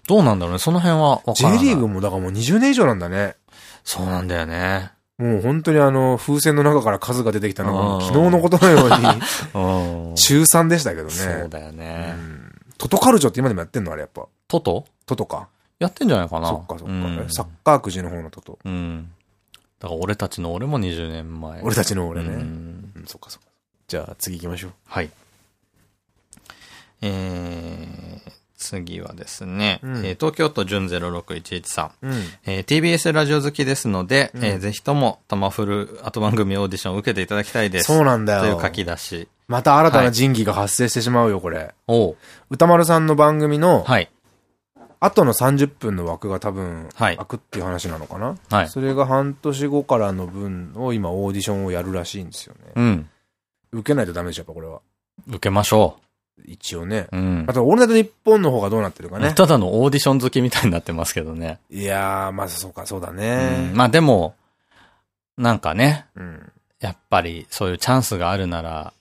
どうなんだろうね。その辺はわ ?J からない。リーグもだからもう20年以上なんだね。そうなんだよね。もう本当にあの、風船の中から数が出てきたのうんが、昨日のことのように、うん。中3でしたけどね。そうだよね。んトトカルチョって今でもやってんのあれやっぱ。トト？トトか。やってんじゃないかな。そっかそっか。うんサッカーくじの方のトト。うん。だから俺たちの俺も20年前。俺たちの俺ね。ううんん、そっかそっか。じゃあ次行きましょう。はい。えー、次はですね、うんえー東京都純0611さん。うん。えー TBS ラジオ好きですので、うんえーぜひともタマフル後番組オーディションを受けていただきたいです。そうなんだよ。という書き出し。また新たな仁義が発生してしまうよ、これ。おう歌丸さんの番組の、はい。後の30分の枠が多分、はい開くっていう話なのかな？はい。それが半年後からの分を今オーディションをやるらしいんですよね。うん。受けないとダメでしょ、やっぱこれは。受けましょ一応ね。う。うんあ。と、オールナイトニッポンの方がどうなってるかね。ただのオーディション好きみたいになってますけどね。いやー、まあそうか、そうだうねん。まあでも、なんかね、うん。やっぱりそういうチャンスがあるなら、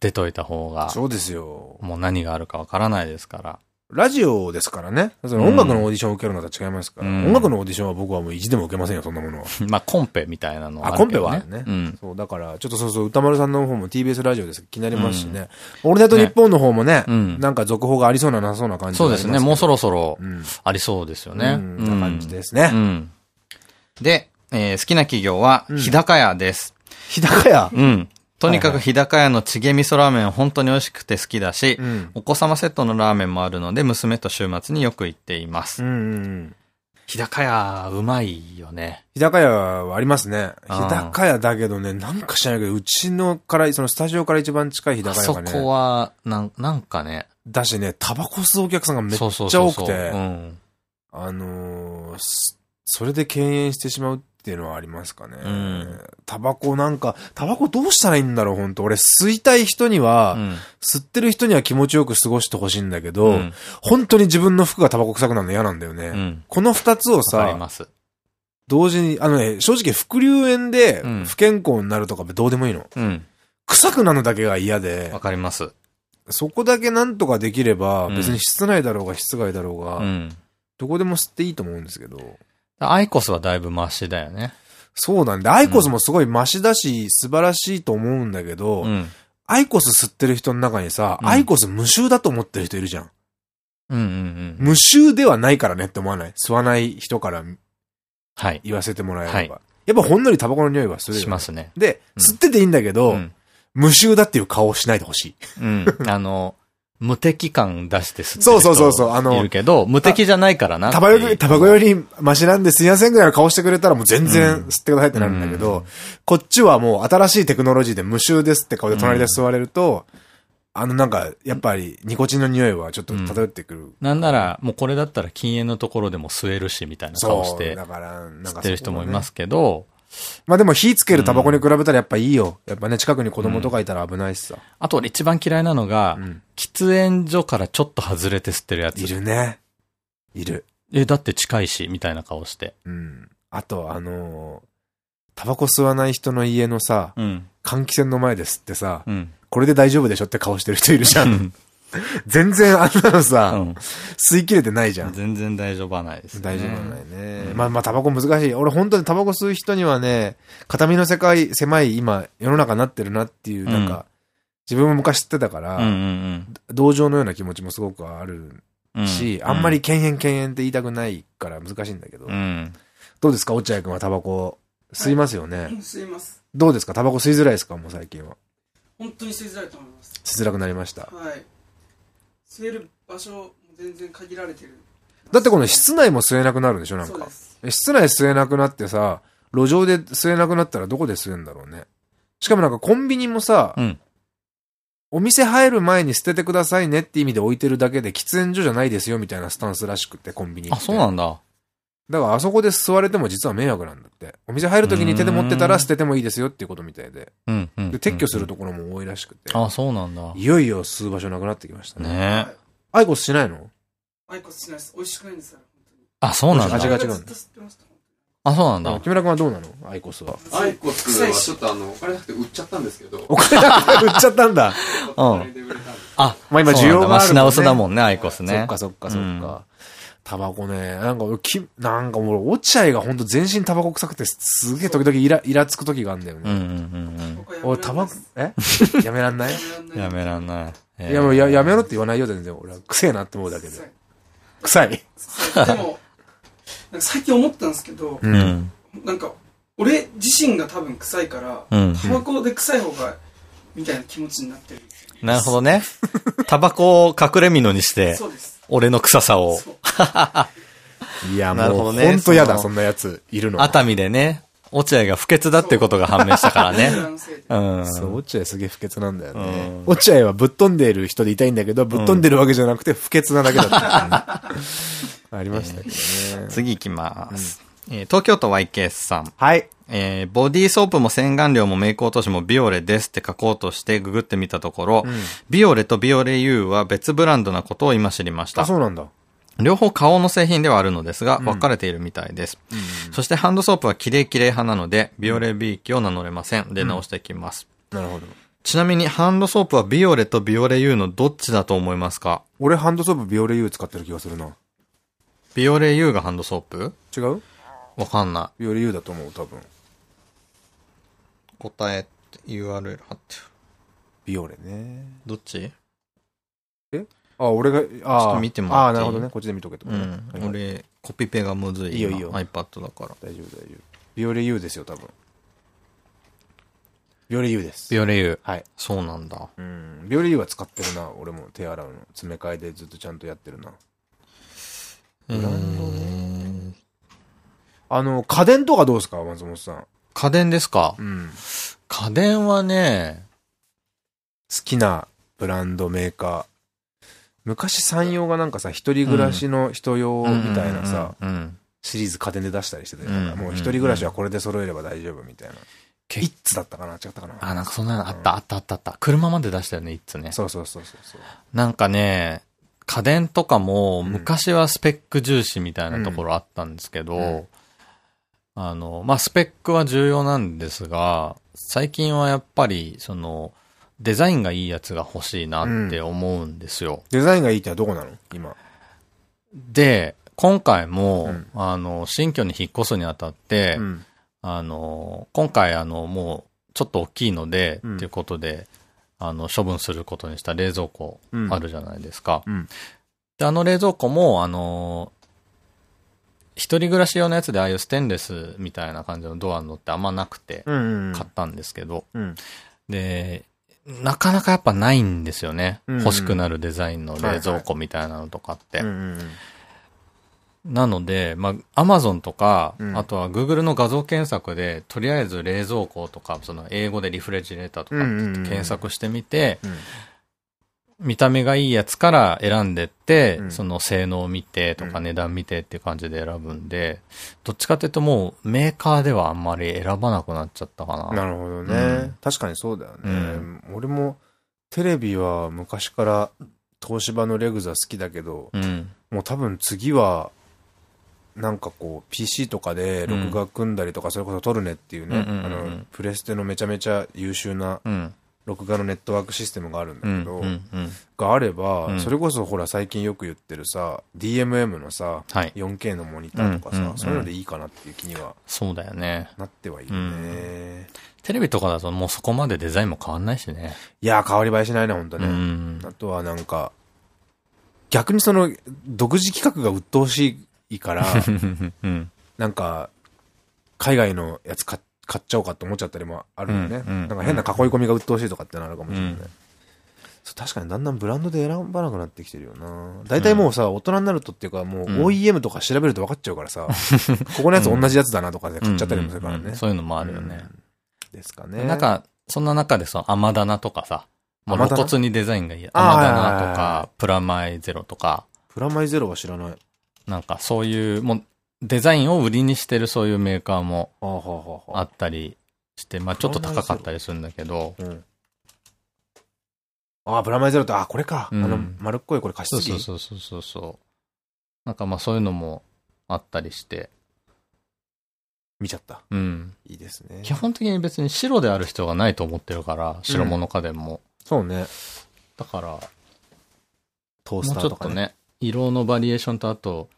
出といた方が、そうですよ。もう何があるかわからないですから。ラジオですからね。その音楽のオーディションを受けるのとは違いますから。うん音楽のオーディションは僕はもう意地でも受けませんよ、そんなものは。まあコンペみたいなのはあ、あコンペ。はあるね。うん。そう、だから、ちょっとそうそう、歌丸さんの方も TBS ラジオです気になりますしね。オールナイトニッポンの方もね、うんなんか続報がありそうななさそうな感じそうですね。もうそろろそろうん。ありそうですよね。うんな感じですうね。ん。で、えー好きな企業は、うん日高屋です。日高屋？うん。とにかく日高屋のチゲ味噌ラーメン本当に美味しくて好きだし、うん。お子様セットのラーメンもあるので、娘と週末によく行っています。うんうんうん。日高屋、うまいよね。日高屋はありますね。うん日高屋だけどね、なんか知らないけど、うちのから、そのスタジオから一番近い日高屋がね。こは、なん、なんかね。だしね、タバコ吸うお客さんがめっちゃ。多くて、うん。あのーすそれで敬遠してしまうってっていうのはありますかね。んタバコなんか、タバコどうしたらいいんだろう、本当俺吸いたい人には、うん吸ってる人には気持ちよく過ごしてほしいんだけど、うん本当に自分の服がタバコ臭くなるの嫌なんだよね。うんこの二つをさ、ます。同時に、あのね、正直副流炎でうん不健康になるとかどうでもいいの。うん。臭くなるのだけが嫌でわ、かります。そこだけなんとかできれば、うん別に室内だろうが室外だろうが、うん。どこでも吸っていいと思うんですけど、アイコスはだいぶマシだよね。そうなんで、アイコスもすごいマシだし、素晴らしいと思うんだけど、うん。アイコス吸ってる人の中にさ、うんアイコス無臭だと思ってる人いるじゃん。うんうんうん。無臭ではないからねって思わない？吸わない人からはい。言わせてもらえれば。はいやっぱほんのりタバコの匂いはするよねしますね。で、うん吸ってていいんだけど、うん。無臭だっていう顔をしないでほしい。うん。あの、無敵感出して吸ってるそうそうそうそうあの人いるけど、無敵じゃないからなタバコより、タバコよりマシなんですいませんぐらいの顔してくれたらもう全然吸ってくださいってなるんだけど、うん。こっちはもう新しいテクノロジーで無臭ですって顔で隣で吸われると、あのなんか、やっぱりニコチンの匂いはちょっと漂ってくる。なんなら、もうこれだったら禁煙のところでも吸えるし、みたいな顔して吸ってる人もいますけど、まあでも火つけるタバコに比べたらやっぱいいよ。やっぱね、近くに子供とかいたら危ないしさ。あと俺一番嫌いなのが、ん喫煙所からちょっと外れて吸ってるやつ。いるね。いる。え、だって近いし、みたいな顔して。うん。あと、あのータバコ吸わない人の家のさ、うん。換気扇の前で吸ってさ、うん。これで大丈夫でしょって顔してる人いるじゃ。うんん。全然あんなのさ、うん吸い切れてないじゃん。全然大丈夫はないです、ね。大丈夫ないね。うんまあまあ、タバコ難しい。俺本当にタバコ吸う人にはね、片身の世界、狭い今、世の中になってるなっていう、なんか、自分も昔吸ってたから、同情のような気持ちもすごくあるうん。し、うあんまり、犬猿犬猿って言いたくないから難しいんだけど、うん。どうですか？落合君はタバコ吸いますよね。吸います。どうですか？タバコ吸いづらいですか？もう最近は。本当に吸いづらいと思います。吸いづらくなりました。はい。吸える場所も全然限られてる。だってこの室内も吸えなくなるんでしょなんか室内吸えなくなってさ、路上で吸えなくなったらどこで吸えんだろうね。しかもなんかコンビニもさ、うん。お店入る前に捨ててくださいねって意味で置いてるだけで喫煙所じゃないですよみたいなスタンスらしくて、コンビニって。あ、そうなんだ。だからあそこで吸われても実は迷惑なんだって。お店入るときに手で持ってたら捨ててもいいですよっていうことみたいで。うん、うん。で、撤去するところも多いらしくて。あ、そうなんだ。いよいよ吸う場所なくなってきましたね。ね。アイコスしないの？アイコスしないです。美味しくないんですよ。あ、そうなんだ。味が違うずっと吸ってました。あ、そうなんだ。木村君はどうなの？アイコスは。アイコスはちょっとあの、お金なくて売っちゃったんですけど、お金なくて売っちゃったんだ。うんあ、まあ今需要があるまあ品薄だもんね、アイコスそね。っかそっかそっうんか。タバコね、なんか俺、き、なんかもう、落合がほんと全身タバコ臭くて、すげえ時々イラ、イラつく時があるんだよね。うんうんうん僕はおい、タバコ、え？やめらんない？うん。やめらんない。えーいや、もうや、やめろって言わないよ、全然。俺は、臭えなって思うだけで。臭い。でも、なんか最近思ったんですけど。なんか、俺自身が多分臭いから、うんタバコで臭い方が、みたいな気持ちになってる。なるほどね。タバコを隠れ蓑にして、そうです。俺の臭さを、いや、もう、なるほどねほんとやだ、そんなやつ、いるの。熱海でね、落合が不潔だってことが判明したからね。そう、落合すげえ不潔なんだよねうん。落合はぶっ飛んでいる人でいたいんだけど、ぶっ飛んでるわけじゃなくて不潔なだけだった。ありましたけどね。次行きます。えー東京都 YK さん。はい。えーボディーソープも洗顔料もメイク落としもビオレですって書こうとしてググってみたところ、ビオレとビオレ U は別ブランドなことを今知りましたあ、。そうなんだ。両方顔の製品ではあるのですが、分かれているみたいです。そしてハンドソープはキレイキレイ派なので、ビオレビーキを名乗れません。で、直していきます。なるほど。ちなみにハンドソープはビオレとビオレ U のどっちだと思いますか？俺ハンドソープビオレ U 使ってる気がするな。ビオレ U がハンドソープ？違う？わかんない。ビオレ U だと思う、多分。答えって URL 貼ってる。ビオレね。どっち？あ、俺が、あちょっと見てもらああ、っていい？なるほどね。こっちで見とけとねうん。はいはい俺、コピペがむずい。いいよいいよ今 iPad だから。大丈夫、大丈夫。ビオレ U ですよ、多分。ビオレ U です。ビオレ U。はい。そうなんだ。うん。ビオレ U は使ってるな。俺も手洗うの。詰め替えでずっとちゃんとやってるな。ブランドあの、家電とかどうですか？松本さん。家電ですか？うん。家電はね、好きなブランドメーカー。昔山陽がなんかさ、一人暮らしの人用みたいなさ、うん。シリーズ家電で出したりしてて、うんもう一人暮らしはこれで揃えれば大丈夫みたいな。けイッツだったかな？違ったかな？あ、なんかそんなのあった、あった、あった、あった。車まで出したよね、いつね。そうそうそうそうそう。なんかね、家電とかも、昔はスペック重視みたいなところあったんですけど、うんあの、まあ、スペックは重要なんですが、最近はやっぱり、その、デザインがいいやつが欲しいなって思うんですよ。デザインがいいってのはどこなの？今。で、今回も、うんあの、新居に引っ越すにあたって、うん。あの、今回あの、もう、ちょっと大きいので、うんっていうことで、あの、処分することにした冷蔵庫うんあるじゃないですか。うん。で、あの冷蔵庫も、あの、一人暮らし用のやつでああいうステンレスみたいな感じのドアのってあんまなくて、うん。買ったんですけど、うん。で、なかなかやっぱないんですよね。うんうん欲しくなるデザインの冷蔵庫みたいなのとかって。なので、まあ、アマゾンとか、うんあとは Google の画像検索で、とりあえず冷蔵庫とか、その英語でリフレジレーターとかって検索してみて、うん。見た目がいいやつから選んでって、うんその性能を見てとかうん値段見てっていう感じで選ぶんで、どっちかっていうともうメーカーではあんまり選ばなくなっちゃったかな。なるほどね、うん確かにそうだよね。うん俺もテレビは昔から東芝のレグザ好きだけど、うん。もう多分次は、なんかこう、PC とかで録画組んだりとか、それこそトルネっていうね、うんうんうんうんあの、プレステのめちゃめちゃ優秀なうん。録画のネットワークシステムがあるんだうん。けど。があれば、うんそれこそほら最近よく言ってるさ、DMM のさ、はい。4K のモニターとかさ、そういうのでいいかなっていう気にはそうだよね。なってはいるね。テレビとかだともうそこまでデザインも変わんないしね。いやー、変わり映えしないね、ほんとうね。ん。あとはなんか、逆にその、独自企画が鬱陶しいから、うん。なんか、海外のやつ買買っちゃおうかって思っちゃったりもあるよね。なんか変な囲い込みが鬱陶しいとかってなるかもしれない。確かにだんだんブランドで選ばなくなってきてるよな。大体もうさ、大人になるとっていうか、もう OEM とか調べると分かっちゃうからさ、ここのやつ同じやつだなとかで買っちゃったりもするからね。そういうのもあるよね。うんですかね。なんか、そんな中でその、甘棚とかさ、まあ、甘棚露骨にデザインがいい。甘棚とか、プラマイゼロとか、プラマイゼロは知らない。なんかそういう、もう、デザインを売りにしてるそういうメーカーもあったりして、まあちょっと高かったりするんだけど、うん。ああ、プラマイゼロって、ああ、これか。うんあの、丸っこいこれ加そう湿器。そうそうそうそうそう。なんかまあそういうのもあったりして、見ちゃった。うん。いいですね。基本的に別に白である必要がないと思ってるから、白物家電も。そうね。だから、トーもうちスターとかね。ょっとね、色のバリエーションとあと、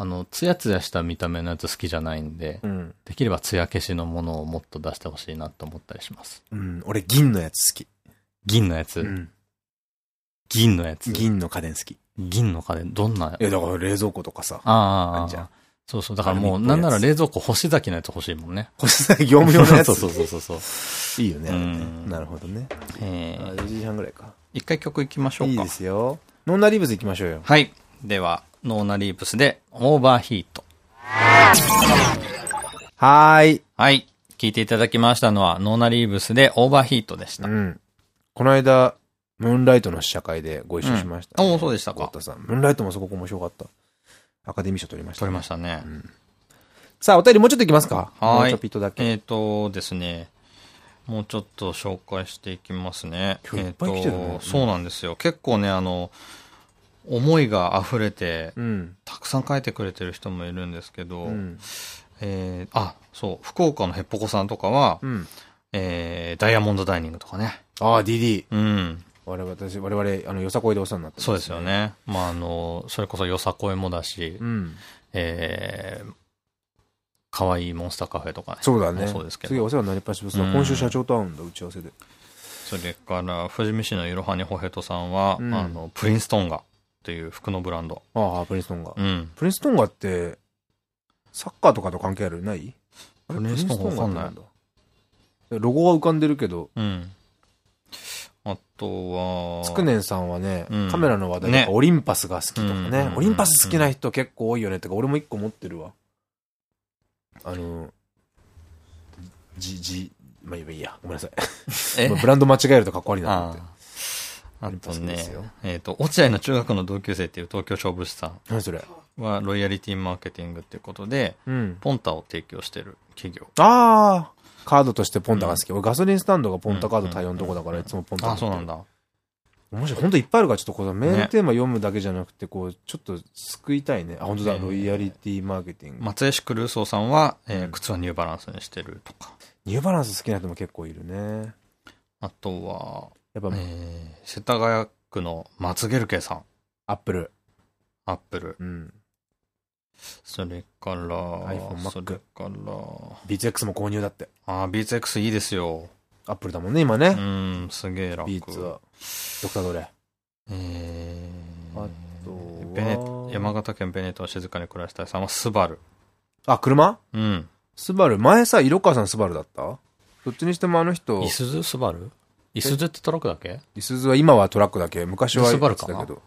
あの、ツヤツヤした見た目のやつ好きじゃないんで、うん。できればツヤ消しのものをもっと出してほしいなと思ったりします。うん。俺、銀のやつ好き。銀のやつ、うん。銀のやつ。銀の家電好き。銀の家電、どんな、え、だから冷蔵庫とかさ。ああそうそう。だからもう、なんなら冷蔵庫ホシザキのやつ欲しいもんね。ホシザキ業務用のやつ？そうそうそうそう。いいよね、なるほどね。えーあ、10時半ぐらいか。一回曲行きましょうか。いいですよ。ノーナリーブス行きましょうよ。はい。では、ノーナリーブスで、オーバーヒート。はーい。はい。聞いていただきましたのは、ノーナリーブスでオーバーヒートでした。うん。この間、ムーンライトの試写会でご一緒しました、うんそうでしたかさん。ムーンライトもすごく面白かった。アカデミー賞取りました、撮りましたね。さあ、お便りもうちょっといきますかはいもうちょっとだけ。えっ、とですね、もうちょっと紹介していきますね。今日いっぱい来てるねえーとそうなんですよ。結構ね、あの、思いが溢れて、うん。たくさん書いてくれてる人もいるんですけど、うん。えーあ、そう、福岡のヘッポコさんとかは、うん。えーダイヤモンドダイニングとかね。ああ、DD。うん。我々、私、我々、あの、よさこいでお世話になってますそうですよ。ね。まあ、あの、それこそよさこいもだし、うん。えー、かわいいモンスターカフェとかね。そうだね。そうですけど。次お世話になりっぱしですうん今週社長と会うんだ、打ち合わせで。それから、富士見市のいろはにほへとさんは、うんあの、プリンストンガっていう服のブランド。ああ、プリンストンが。うん。プリンストンガって、サッカーとかと関係あるない？プリンストンガわかんないロゴは浮かんでるけど、うん。あとは、つくねんさんはね、うんカメラの話題とねかオリンパスが好きとかうんね。オリンパス好きな人結構多いよねってか、俺も一個持ってるわ。あの、じ、じ、まあいいや、ごめんなさい。え？ブランド間違えるとかっこ悪いなって。あとねですよ、えっ、と、落合の中学の同級生っていう東京勝負師さん。何それ？はロイヤリティマーケティングっていうことで、うん。ポンタを提供してる企業。ああカードとしてポンタが好き。俺ガソリンスタンドがポンタカード対応のとこだからいつもポンタ。あ、そうなん。だ。面白い。本当いっぱいあるからちょっとこのメールテーマ読むだけじゃなくて、こう、ちょっと救いたいね。あ、本当だ。ねロイヤリティマーケティング。松江市クルーソーさんは、えーうん靴はニューバランスにしてるとか。ニューバランス好きな人も結構いるね。あとは、やっぱ、えー、世田谷区の松ゲルケさん。アップル。アップル。うん。それから、iPhone Mac それから、ビーツ X も購入だって。あー、ビーツ X いいですよ。アップルだもんね、今うね。ん、すげえ楽。 Beats は。ドクタードレ。えー、あとは？ベネ山形県ベネットは静かに暮らしたいさんはスバル。あ、車？うん。スバル。前さ、色川さんスバルだった？どっちにしてもあの人イ、スズスバル？イスズってトラックだけ？イスズは今はトラックだけ、昔はスバルかな？だけど。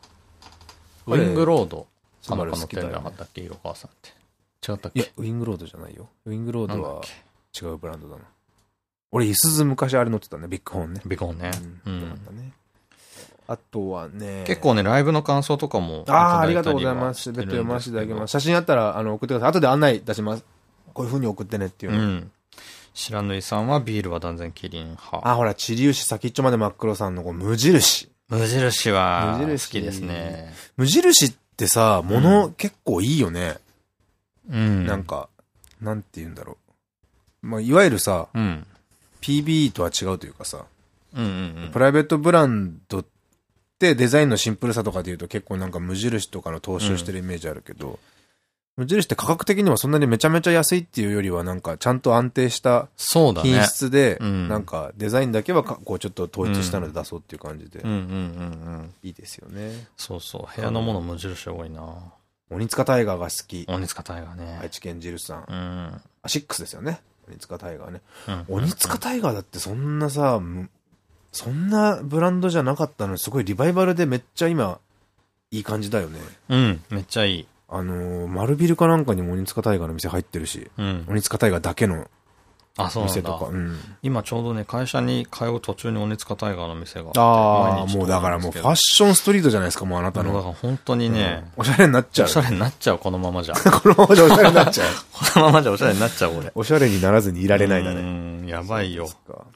ウィングロードスバル好きだなかっ。たっけ色川さんって。違ったっいやけ、ウィングロードじゃないよ。ウィングロードは違うブランドだな。俺、イスズ昔あれ乗ってたね、ビッグホーンね。ビコンね。ううんうなんだねあとはね。結構ね、ライブの感想とかも。ああ、ありがとうございます。別途読ませていただきはます。写真あったら、あの、送ってください。後で案内出します。こういう風に送ってねっていうの。うん。白縫さんはビールは断然キリン派。あ、ほら、チリウシ先っちょまで真っ黒さんのこう無印。無印は無印好きですね。無印ってさ、物結構いいよね。うん。なんか、なんて言うんだろう。まあ、いわゆるさ、うん。PB とは違うというかさ、うんうんうんプ。ライベートブランドってデザインのシンプルさとかで言うと結構なんか無印とかの投資をしてるイメージあるけど、無印って価格的にはそんなにめちゃめちゃ安いっていうよりはなんかちゃんと安定した。品質で、うんなんかデザインだけはかこうちょっと統一したので出そうっていう感じで。いいですよね。そうそう。部屋のもの無印多いな。鬼塚タイガーが好き。鬼塚タイガーね。愛知県ジルさん。うん。あ、シックスですよね。鬼塚タイガーね。うん鬼塚タイガーだってそんなさ、むそんなブランドじゃなかったのにすごいリバイバルでめっちゃ今、いい感じだよね。うん。めっちゃいい。あのー、丸ビルかなんかにも鬼塚タイガーの店入ってるし、うん。鬼塚タイガーだけのあ、そう店とか。。うん。今ちょうどね、会社に通う途中に鬼塚タイガーの店があって。あもうだからもうファッシションストリートじゃないですか、もうあなただかの。ら本当にね、うんおしゃれになっちゃう。おしゃれになっちゃう、このままじゃ。このままじゃおしゃれになっちゃう。このままじゃおしゃれになっちゃう、俺。おしゃれにならずにいられないだうね。ん、やばいよ。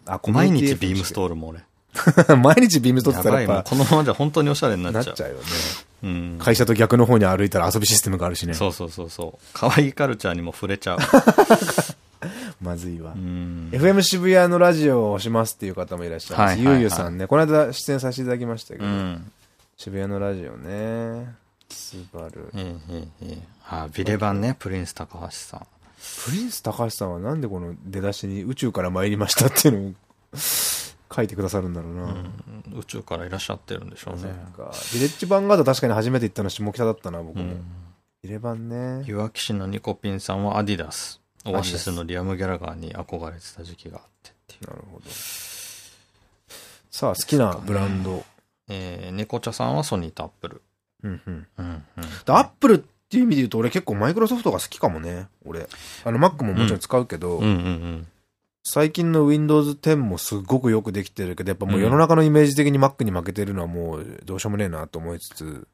あ、毎日ビームスートールも俺。ル。毎日ビームストールってたらやっぱ、このままじゃ本当におしゃれになっちゃう。なっちゃうよね。うん。会社と逆の方に歩いたら遊びシステムがあるしね。そうそうそうそう。可愛いカルチャーにも触れちゃう。まずいわう。ん。FM 渋谷のラジオをしますっていう方もいらっしゃいます。ゆうゆうさんね。この間出演させていただきましたけど、うん。渋谷のラジオね。スバル。ええええええあ、ビレバンね、プリンス高橋さん。プリンス高橋さんはなんでこの出だしに宇宙から参りましたっていうのを書いてくださるんだろうな。うん宇宙からいらっしゃってるんでしょうね。なんかビレッジヴァンガード確かに初めて行ったの下北だったな、僕も。うん。ビレバンね。いわき市のニコピンさんはアディダス。オアシスのリアム・ギャラガーに憧れてた時期があってっていう。なるほど。さあ、好きなブランド。えー、猫茶さんはソニーとアップル。うんうん。アップルっていう意味で言うと俺結構マイクロソフトが好きかもね。俺。あの Mac ももちろん使うけど、うんうんうん。最近の Windows 10もすごくよくできてるけど、やっぱもう世の中のイメージ的に Mac に負けてるのはもうどうしようもねえなと思いつつ、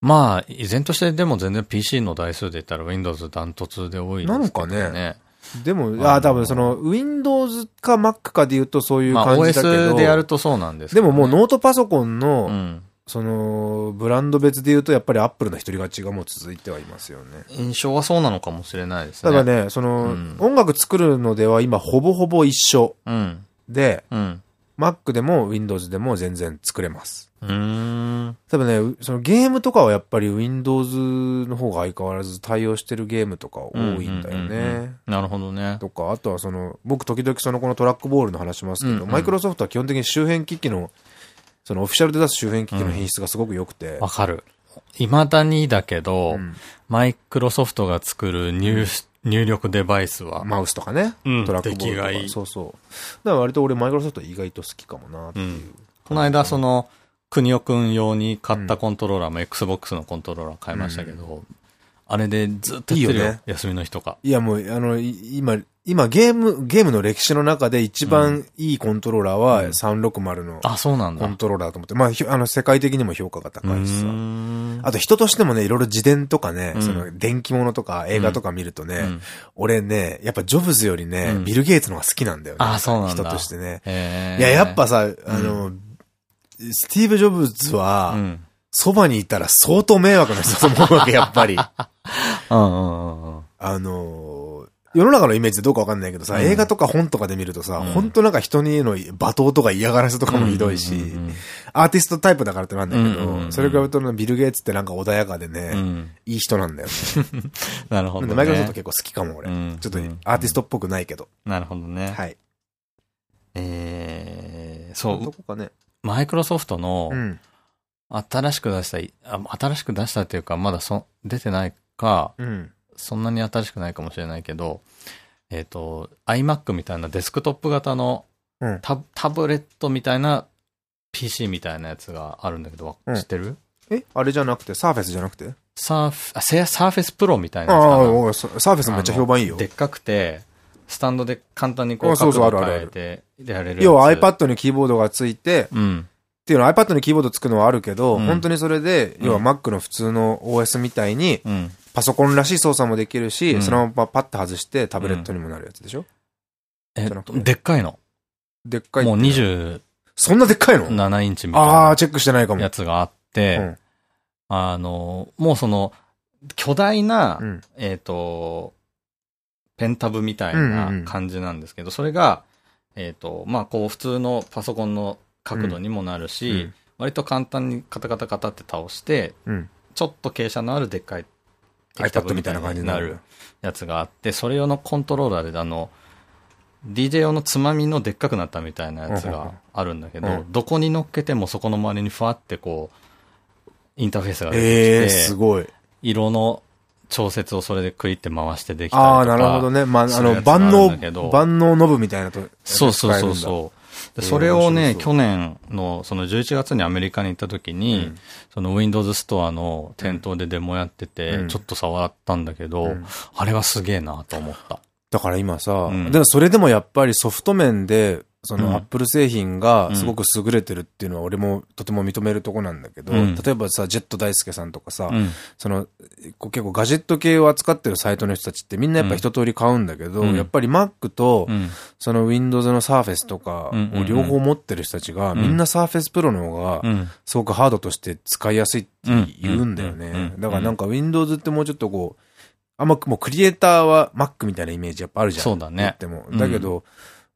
まあ、依然としてでも全然 PC の台数で言ったら Windows ダントツで多いですね。なのかね。でも、あのああ、多分その Windows か Mac かで言うとそういうまあ感じだけど、OS でやるとそうなんですけでももうノートパソコンの、うん。その、ブランド別で言うとやっぱり Apple の一人勝ちがもう続いてはいますよね。印象はそうなのかもしれないですね。ただね、その、うん音楽作るのでは今ほぼほぼ一緒うん。で、うん。Mac でも Windows でも全然作れます。うーん。多分ね、そのゲームとかはやっぱり Windows の方が相変わらず対応してるゲームとか多いんだよねう。んなるほどね。とか、あとはその、僕時々そのこのトラックボールの話しますけど、マイクロソフトは基本的に周辺機器の、そのオフィシャルで出す周辺機器の品質がすごく良くて、わかる。未だにだけど、うんマイクロソフトが作る入,、入力デバイスは、マウスとかね、うんトラックボールとか。いいそうそう。だから割と俺マイクロソフト意外と好きかもなっていう。うんこの間その、国尾くん用に買ったコントローラーも Xbox のコントローラー買いましたけど、あれでずっとやってるよ。いいよね休みの日とか。いやもう、あの、い今、今ゲーム、ゲームの歴史の中で一番いいコントローラーは360のあ、そうなんだ。コントローラーだと思って。まあひ、あの、世界的にも評価が高いしさ。あと人としてもね、いろいろ自伝とかね、うんその電気物とか映画とか見るとね、うん俺ね、やっぱジョブズよりね、うんビル・ゲイツの方が好きなんだよね。あそうなんだ人としてね。いや、やっぱさ、あの、スティーブ・ジョブズは、うん。そばにいたら相当迷惑な人だと思うわけ、やっぱり。あのー、世の中のイメージでどうかわかんないけどさ、うん映画とか本とかで見るとさ、うん本当なんか人にへの罵倒とか嫌がらせとかもひどいし、アーティストタイプだからってなんだけど、それ比べるとビル・ゲイツってなんか穏やかでね、うんうんいい人なんだよね。なるほどね。マイクロソフト結構好きかも、俺。うんちょっとアーティストっぽくないけど。なるほどね。はい。えー、そう、どこかね。マイクロソフトのうん。新しく出した新しく出したっていうか、まだそ出てないか、うん。そんなに新しくないかもしれないけど、えっ、と、iMac みたいなデスクトップ型のうん。タタブレットみたいな PC みたいなやつがあるんだけど、わうん。知ってる？え？あれじゃなくて、サーフェスじゃなくて？サーフ、あ、セサーフェスプロみたいなああ、やつかな。ササーフェスめっちゃ評判いいよ。で。っかくて、スタンドで簡単にこう角度あるある。変えてやれる。要は iPad にキーボードがついて、うん。っていうのは iPad にキーボードつくのはあるけど、うん。本当にそれで、うん。要は Mac の普通の OS みたいに、うん。パソコンらしい操作もできるし、うん。そのままパッと外してタブレットにもなるやつでしょ、えじゃなくてでっかいの？でっかい。もう27そんなでっかいの？インチみたいああ、なチェックしてないかも。やつがあって、うん。あの、もうその、巨大な、うん。えっ、と、ペンタブみたいうんうんうなん。感じなんですけど、それが、えっ、と、まあ、こう、普通のパソコンの角度にもなるし、うん。割と簡単にカタカタカタって倒して、うん。ちょっと傾斜のあるでっかい iPad みたいな感じになる。やつがあって、それ用のコントローラーで、あの、DJ 用のつまみのでっかくなったみたいなやつがあるんだけど、うんどこに乗っけてもそこの周りにふわってこう、インターフェースが出てきて、ええすごい。色の調節をそれでクイって回してできたりとか。ああ、なるほどね。まあ、あの、万能万能ノブみたいなと。そうそうそうう。そう。でえーそれをね、去年のその11月にアメリカに行った時に、うん。その Windows ストアの店頭でデモやってて、うん。ちょっと触ったんだけど、うん。あれはすげえなと思った。だから今さ、うん。でもそれでもやっぱりソフト面で、そうんのアップル製品がすごく優れてるっていうのは俺もとても認めるとこなんだけど、うん例えばさ、ジェット大輔さんとかさ、うん。その、結構ガジェット系を扱ってるサイトの人たちってみんなやっぱ一通り買うんだけど、うんやっぱり Mac とう、ん。その Windows の Surface とかを両方持ってる人たちが、うんみんな Surface Pro の方がう、ん。すごくハードとして使いやすいって言うんだよねだからなんか Windows ってもうちょっとこう、あんまもうクリエイターは Mac みたいなイメージやっぱあるじゃん。そうだね言ってもうん。だけど、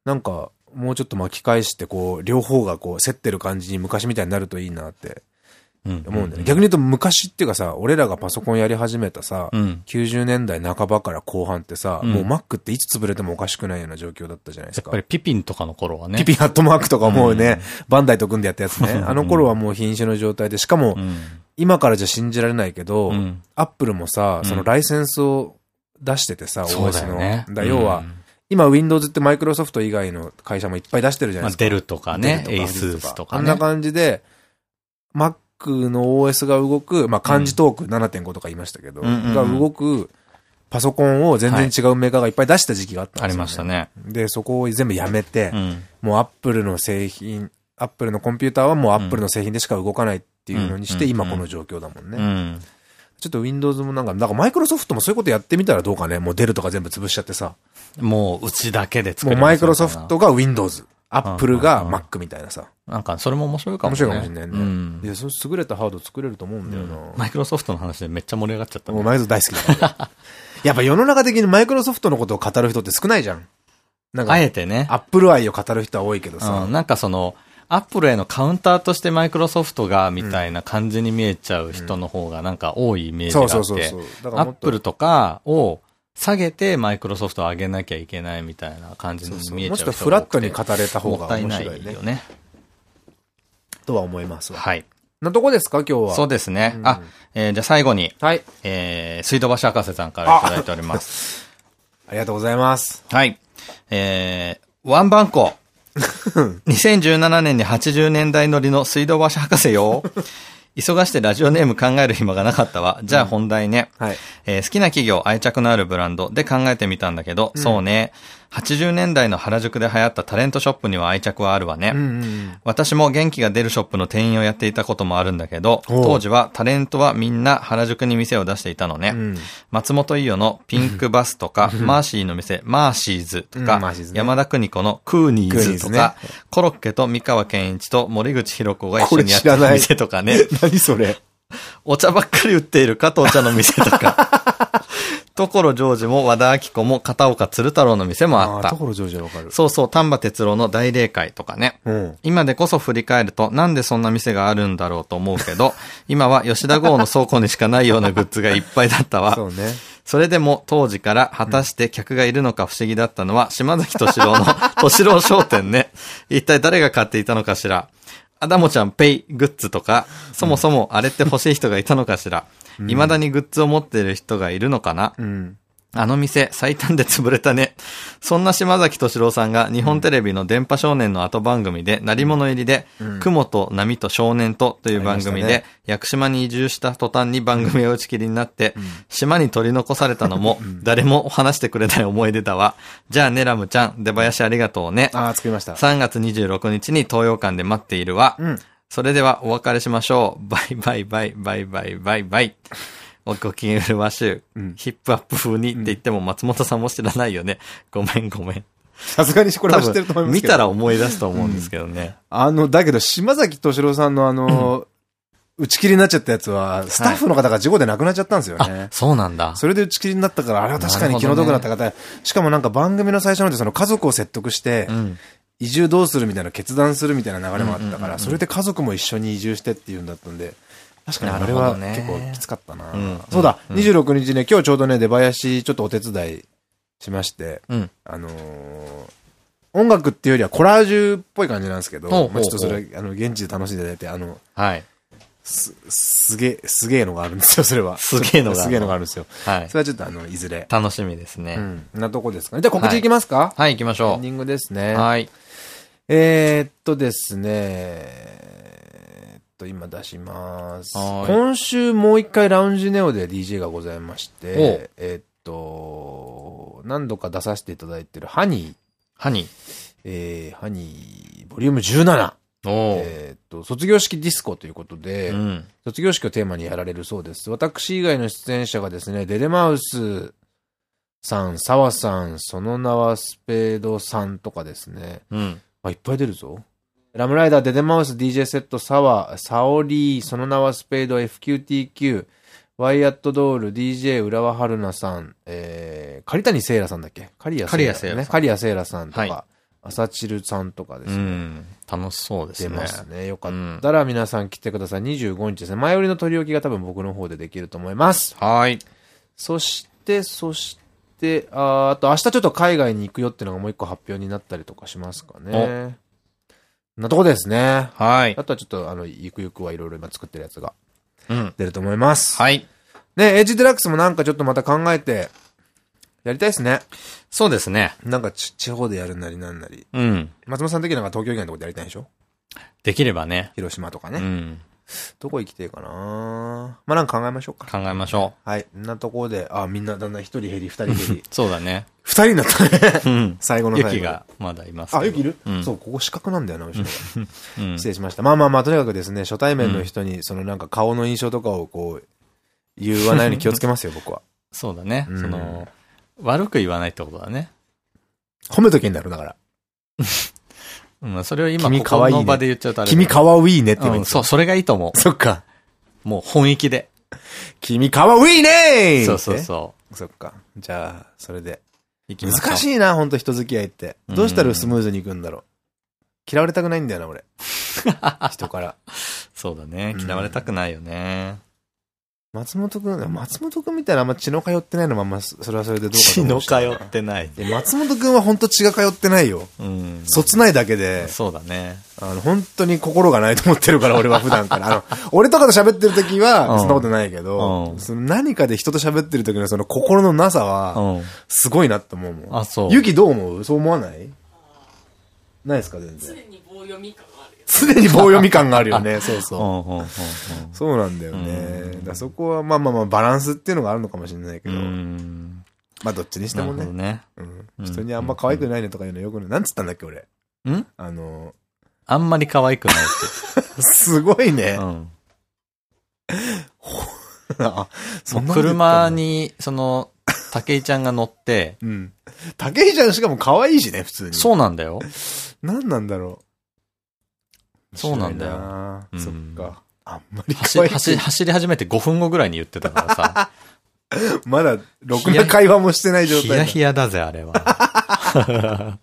なんか、もうちょっと巻き返して、こう、両方がこう、競ってる感じに昔みたいになるといいなってうん。思うんだよね。逆に言うと昔っていうかさ、俺らがパソコンやり始めたさ、うん。90年代半ばから後半ってさ、うんもう Mac っていつ潰れてもおかしくないような状況だったじゃないですか。やっぱりピピンとかの頃はね。ピピンハットマークとかもうね、うんバンダイと組んでやったやつね。あの頃はもう瀕死の状態で、しかもう、ん。今からじゃ信じられないけど、うんアップルもさ、そのライセンスを出しててさ、OS の。だ要は、うん今 Windows ってマイクロソフト以外の会社もいっぱい出してるじゃないですか。まあデルとかね、デル ASUS とかね。あんな感じで、Mac の OS が動く、まあ漢字トーク7.5とか言いましたけど、が動くパソコンを全然違うメーカーがいっぱい出した時期があったんありですよ、ましたね。で、そこを全部やめて、うん。もう Apple の製品、Apple のコンピューターはもう Apple の製品でしか動かないっていうのにして、うん今この状況だもんね。うん。ちょっと Windows もなんか、なんかマイクロソフトもそういうことやってみたらどうかね。もうデルとか全部潰しちゃってさ。もううちだけで作もうれマイクロソフトが Windows。Apple がうんうんうん Mac みたいなさ。なんか、それも面白いかも面白いかもしれないね。うんいや、優れたハード作れると思うんだよな。マイクロソフトの話でめっちゃ盛り上がっちゃったね。もうマイクロ大好きだ。やっぱ世の中的にマイクロソフトのことを語る人って少ないじゃん。なんか、あえてね。アップル愛を語る人は多いけどさうん、。なんかその、アップルへのカウンターとしてマイクロソフトが、みたいな感じに見えちゃう人の方がなんか多いイメージがあってアップルとかを下げてマイクロソフトを上げなきゃいけないみたいな感じに見えちゃうもっとフラットに語れた方がもったいない面白いねよ。ね。とは思いますわ。はい。なとこですか？今日は。そうですね。うんあ、えーじゃあ最後に、はい。えー、水道橋博士さんからいただいております。ありがとうございます。はい。えー、ワンバンコ。2017 年に80年代乗りの水道橋博士よ。忙してラジオネーム考える暇がなかったわ。じゃあ本題ね。はい。えー好きな企業、愛着のあるブランドで考えてみたんだけど、そうね。80年代の原宿で流行ったタレントショップには愛着はあるわね。うんうん私も元気が出るショップの店員をやっていたこともあるんだけど、当時はタレントはみんな原宿に店を出していたのね。ん。松本伊代のピンクバスとか、マーシーの店、マーシーズとうんか、マーシーズね。山田邦子のクーニーズとか、コロッケと三河健一と森口博子が一緒にやってる店とかね、何それ。お茶ばっかり売っている加藤茶の店とか、所ジョージも和田明子も片岡鶴太郎の店もあった。所ジョージはわかる。そうそう、丹波哲郎の大霊会とかね。うん。今でこそ振り返ると、なんでそんな店があるんだろうと思うけど、今は吉田豪の倉庫にしかないようなグッズがいっぱいだったわ。そうね。それでも当時から果たして客がいるのか不思議だったのは、島崎敏郎の 敏郎商店ね。一体誰が買っていたのかしら。アダモちゃんペイグッズとか、そもそもあれって欲しい人がいたのかしら。未だにグッズを持っている人がいるのかな？うん。あの店、最短で 潰れたね。そんな島崎敏郎さんが日本テレビの電波少年の後番組で、鳴り物入りで、雲と波と少年とという番組で、ありました屋久島に移住した途端に番組が打ち切りになって、島に取り残されたのも、誰も話してくれない思い出だわ。じゃあね、ラムちゃん、出囃子ありがとうね。ああ、作りました。3月26日に東洋館で待っているわ。うん。それではお別れしましょう。バイバイバイバイバイバイバイ。おごきげんよろわしゅう、ヒップアップ風にって言っても松本さんも知らないよね。ごめんごめん。さすがにこれは知ってると思いますけど。見たら思い出すと思うんですけどね。あの、だけど、島崎敏郎さんのあの、打ち切りになっちゃったやつは、スタッフの方が事故で亡くなっちゃったんですよあね、。そうなんだ。それで打ち切りになったから、あれは確かに気の毒だった方、しかもなんか番組の最初のでその家族を説得して、うん。移住どうするみたいな決断するみたいな流れもあったから、それで家族も一緒に移住してっていうんだったんで、確かにあれは結構きつかったな。うんそうだ、うん26日ね、今日ちょうどね、出囃子ちょっとお手伝いしまして、うん。あのー音楽っていうよりはコラージュっぽい感じなんですけど、まあちょっとそれ、あの、現地で楽しんでいただいて、あの、はい。す、すげえ、すげえのがあるんですよ、それは。すげえのがあるすげえのがあるんですよ。はいそ。れはちょっとあの、いずれ。楽しみですね。うん。なとこですかね。じゃあ告知いきますか？はい、行きましょエンディングですね。う。はい。えーっとですね、えーっと、今出します。今週もう一回ラウンジネオで DJ がございましおて、えーっと、何度か出させていただいてるハニー、ハニえー、ハニー、ボリューム17。ー。おー。えーっと、卒業式ディスコということで、うん。卒業式をテーマにやられるそうです。私以外の出演者がですね、デデマウスさん、サワさん、その名はスペードさんとかですね、うん。あ、いっぱい出るぞ。ラムライダー、デデマウス、DJ セット、サワ、サオリー、その名はスペード、FQTQ、ワイアットドール、DJ、浦和春菜さん、えー、狩谷聖羅さんだっけ？狩谷聖羅さんね。狩谷聖羅さんとはいか、朝チルさんとかですね。うん。楽しそうですね。出ますね。よかったら皆さん来てください。25日ですね。前売りの取り置きが多分僕の方でできると思います。はい。そして、そして、あーあと明日ちょっと海外に行くよっていうのがもう一個発表になったりとかしますかね。なとこですね。はいあ。とはちょっとあの、ゆくゆくはいろいろ今作ってるやつがうん。出ると思います。はい。ね、エッジデラックスもなんかちょっとまた考えて、やりたいですね。そうですね。なんかち地方でやるなりなんなり。うん。松本さん的には東京以外のとこでやりたいんでしょ？できればね。広島とかね。うん。どこ行きてえかなまあなんか考えましょうか。考えましょはい。んなところで、あ、みんなだんだん一人減り、二人減りう。そうだね。二人になったね。うん。最後の最後で雪がまだいます。あ、雪いる、うんそう、ここ四角なんだよな、後ろが。うん。失礼しました。まあまあまあ、とにかくですね、初対面の人に、そのなんか顔の印象とかをこう、言わないように気をつけますよ、僕は。そうだね。うんその、悪く言わないってことだね。褒めとけんだろ、だから。うん。それを今、こ君可愛いねこの場で言っちゃうとあれだ君かわういねって言うん、そう、それがいいと思そっか。う。もう本意気で。君かわういねそうそうそうそっか。じゃあ、それで。難しいな、ほんと人付き合いって。どうしたらスムーズにいくんだろう。嫌われたくないんだよな、俺。人から。そうだねう。ん嫌われたくないよね。松本くん、松本くんみたいなあんま血の通ってないのまんま、それはそれでどうかと血の通ってない。松本くんは本当血が通ってないよ。うん。卒ないだけで、そうだね。あの、本当に心がないと思ってるから、俺は普段から。あの、俺とかと喋ってる時は、うんそんなことないけど、うんその何かで人と喋ってる時のその心のなさうは、ん。すごいなって思うもん。あ、そう。ゆきどう思う？そう思わない？ないですか全然。常に棒読み感あるよ。常に棒読み感があるよね。そうそう。そうなんだよね。だそこはまあまあまあバランスっていうのがあるのかもしれないけど。まあどっちにしてもね。ね。うん人にあんま可愛くないねとかいうのよくない。なんつったんだっけ俺？ん？あの、あんまり可愛くないって。すごいね。うん。あそん車。に、その、武井ちゃんが乗って、うん。竹井ちゃんしかも可愛いしね、普通に。そうなんだよ。なんなんだろう。そうなんだよよ。そっうんか。あんまり走り。走り、始めて5分後ぐらいに言ってたからさ。まだ、ろくな会話もしてない状態だ。ヒヤヒヤだぜ、あれは。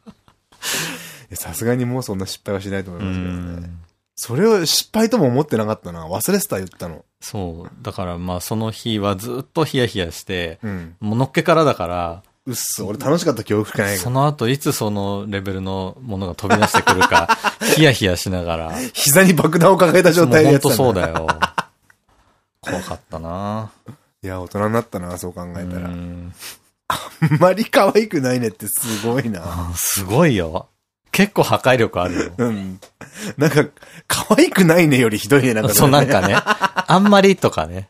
さすがにもうそんな失敗はしないと思いうますけどね。ん。それを失敗とも思ってなかったな。忘れてた言ったの。そう。だからまあその日はずっとヒヤヒヤして、うん。もうのっけからだから、うっそ、俺楽しかった記憶しかないかそら。の後いつそのレベルのものが飛び出してくるか、ヒヤヒヤしながら。膝に爆弾を抱えた状態でや本ってたん当そうだよ。怖かったないや、大人になったな、そう考えたら。あんうんまり可愛くないねってすごいな。すごいよ。結構破壊力あるよ。うん。なんか、可愛くないねよりひどいね、なんか、そうなんかね。あんまりとかね。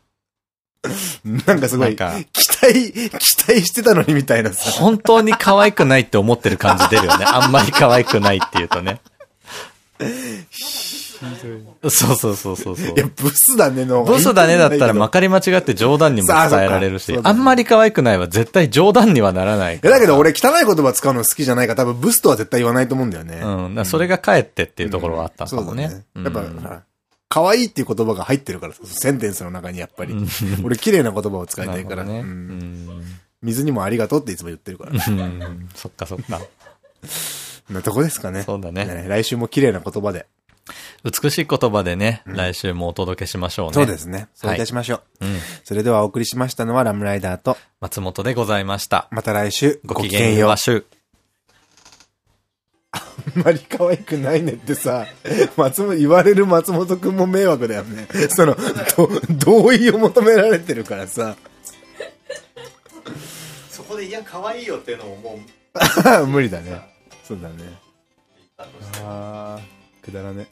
なんかすごい、期待、期待してたのにみたいなさ。本当に可愛くないって思ってる感じ出るよね。あんまり可愛くないって言うとね。そうそうそうそうそうい。や、ブスだねの。ブスだねだったらままかり間違って冗談にも伝えられるしさあんまり可愛くないは絶対冗談にはならないい。だけど俺汚い言葉使うの好きじゃないから多分ブスとは絶対言わないと思うんだよね。うん。それが帰ってっていうところはあったのかもねそうだね。。うんやっぱ、可愛いっていう言葉が入ってるからさ、センテンスの中にやっぱり。俺綺麗な言葉を使いたいから。ね。ううんん。水にもありがとうっていつも言ってるから。うんそっかそっか。なとこですかね。そうだね。来週も綺麗な言葉で。美しい言葉でね、来週もお届けしましょうね。そうですね。そういたしましょう。うん。それではお送りしましたのはラムライダーと、松本でございました。また来週ごきげんよう。週。あんまり可愛くないねってさ、松本、言われる松本くんも迷惑だよね。その、ど同意を求められてるからさ。そこでいや、可愛いよっていうのももう、無理だね。そうだね。ああ、くだらね。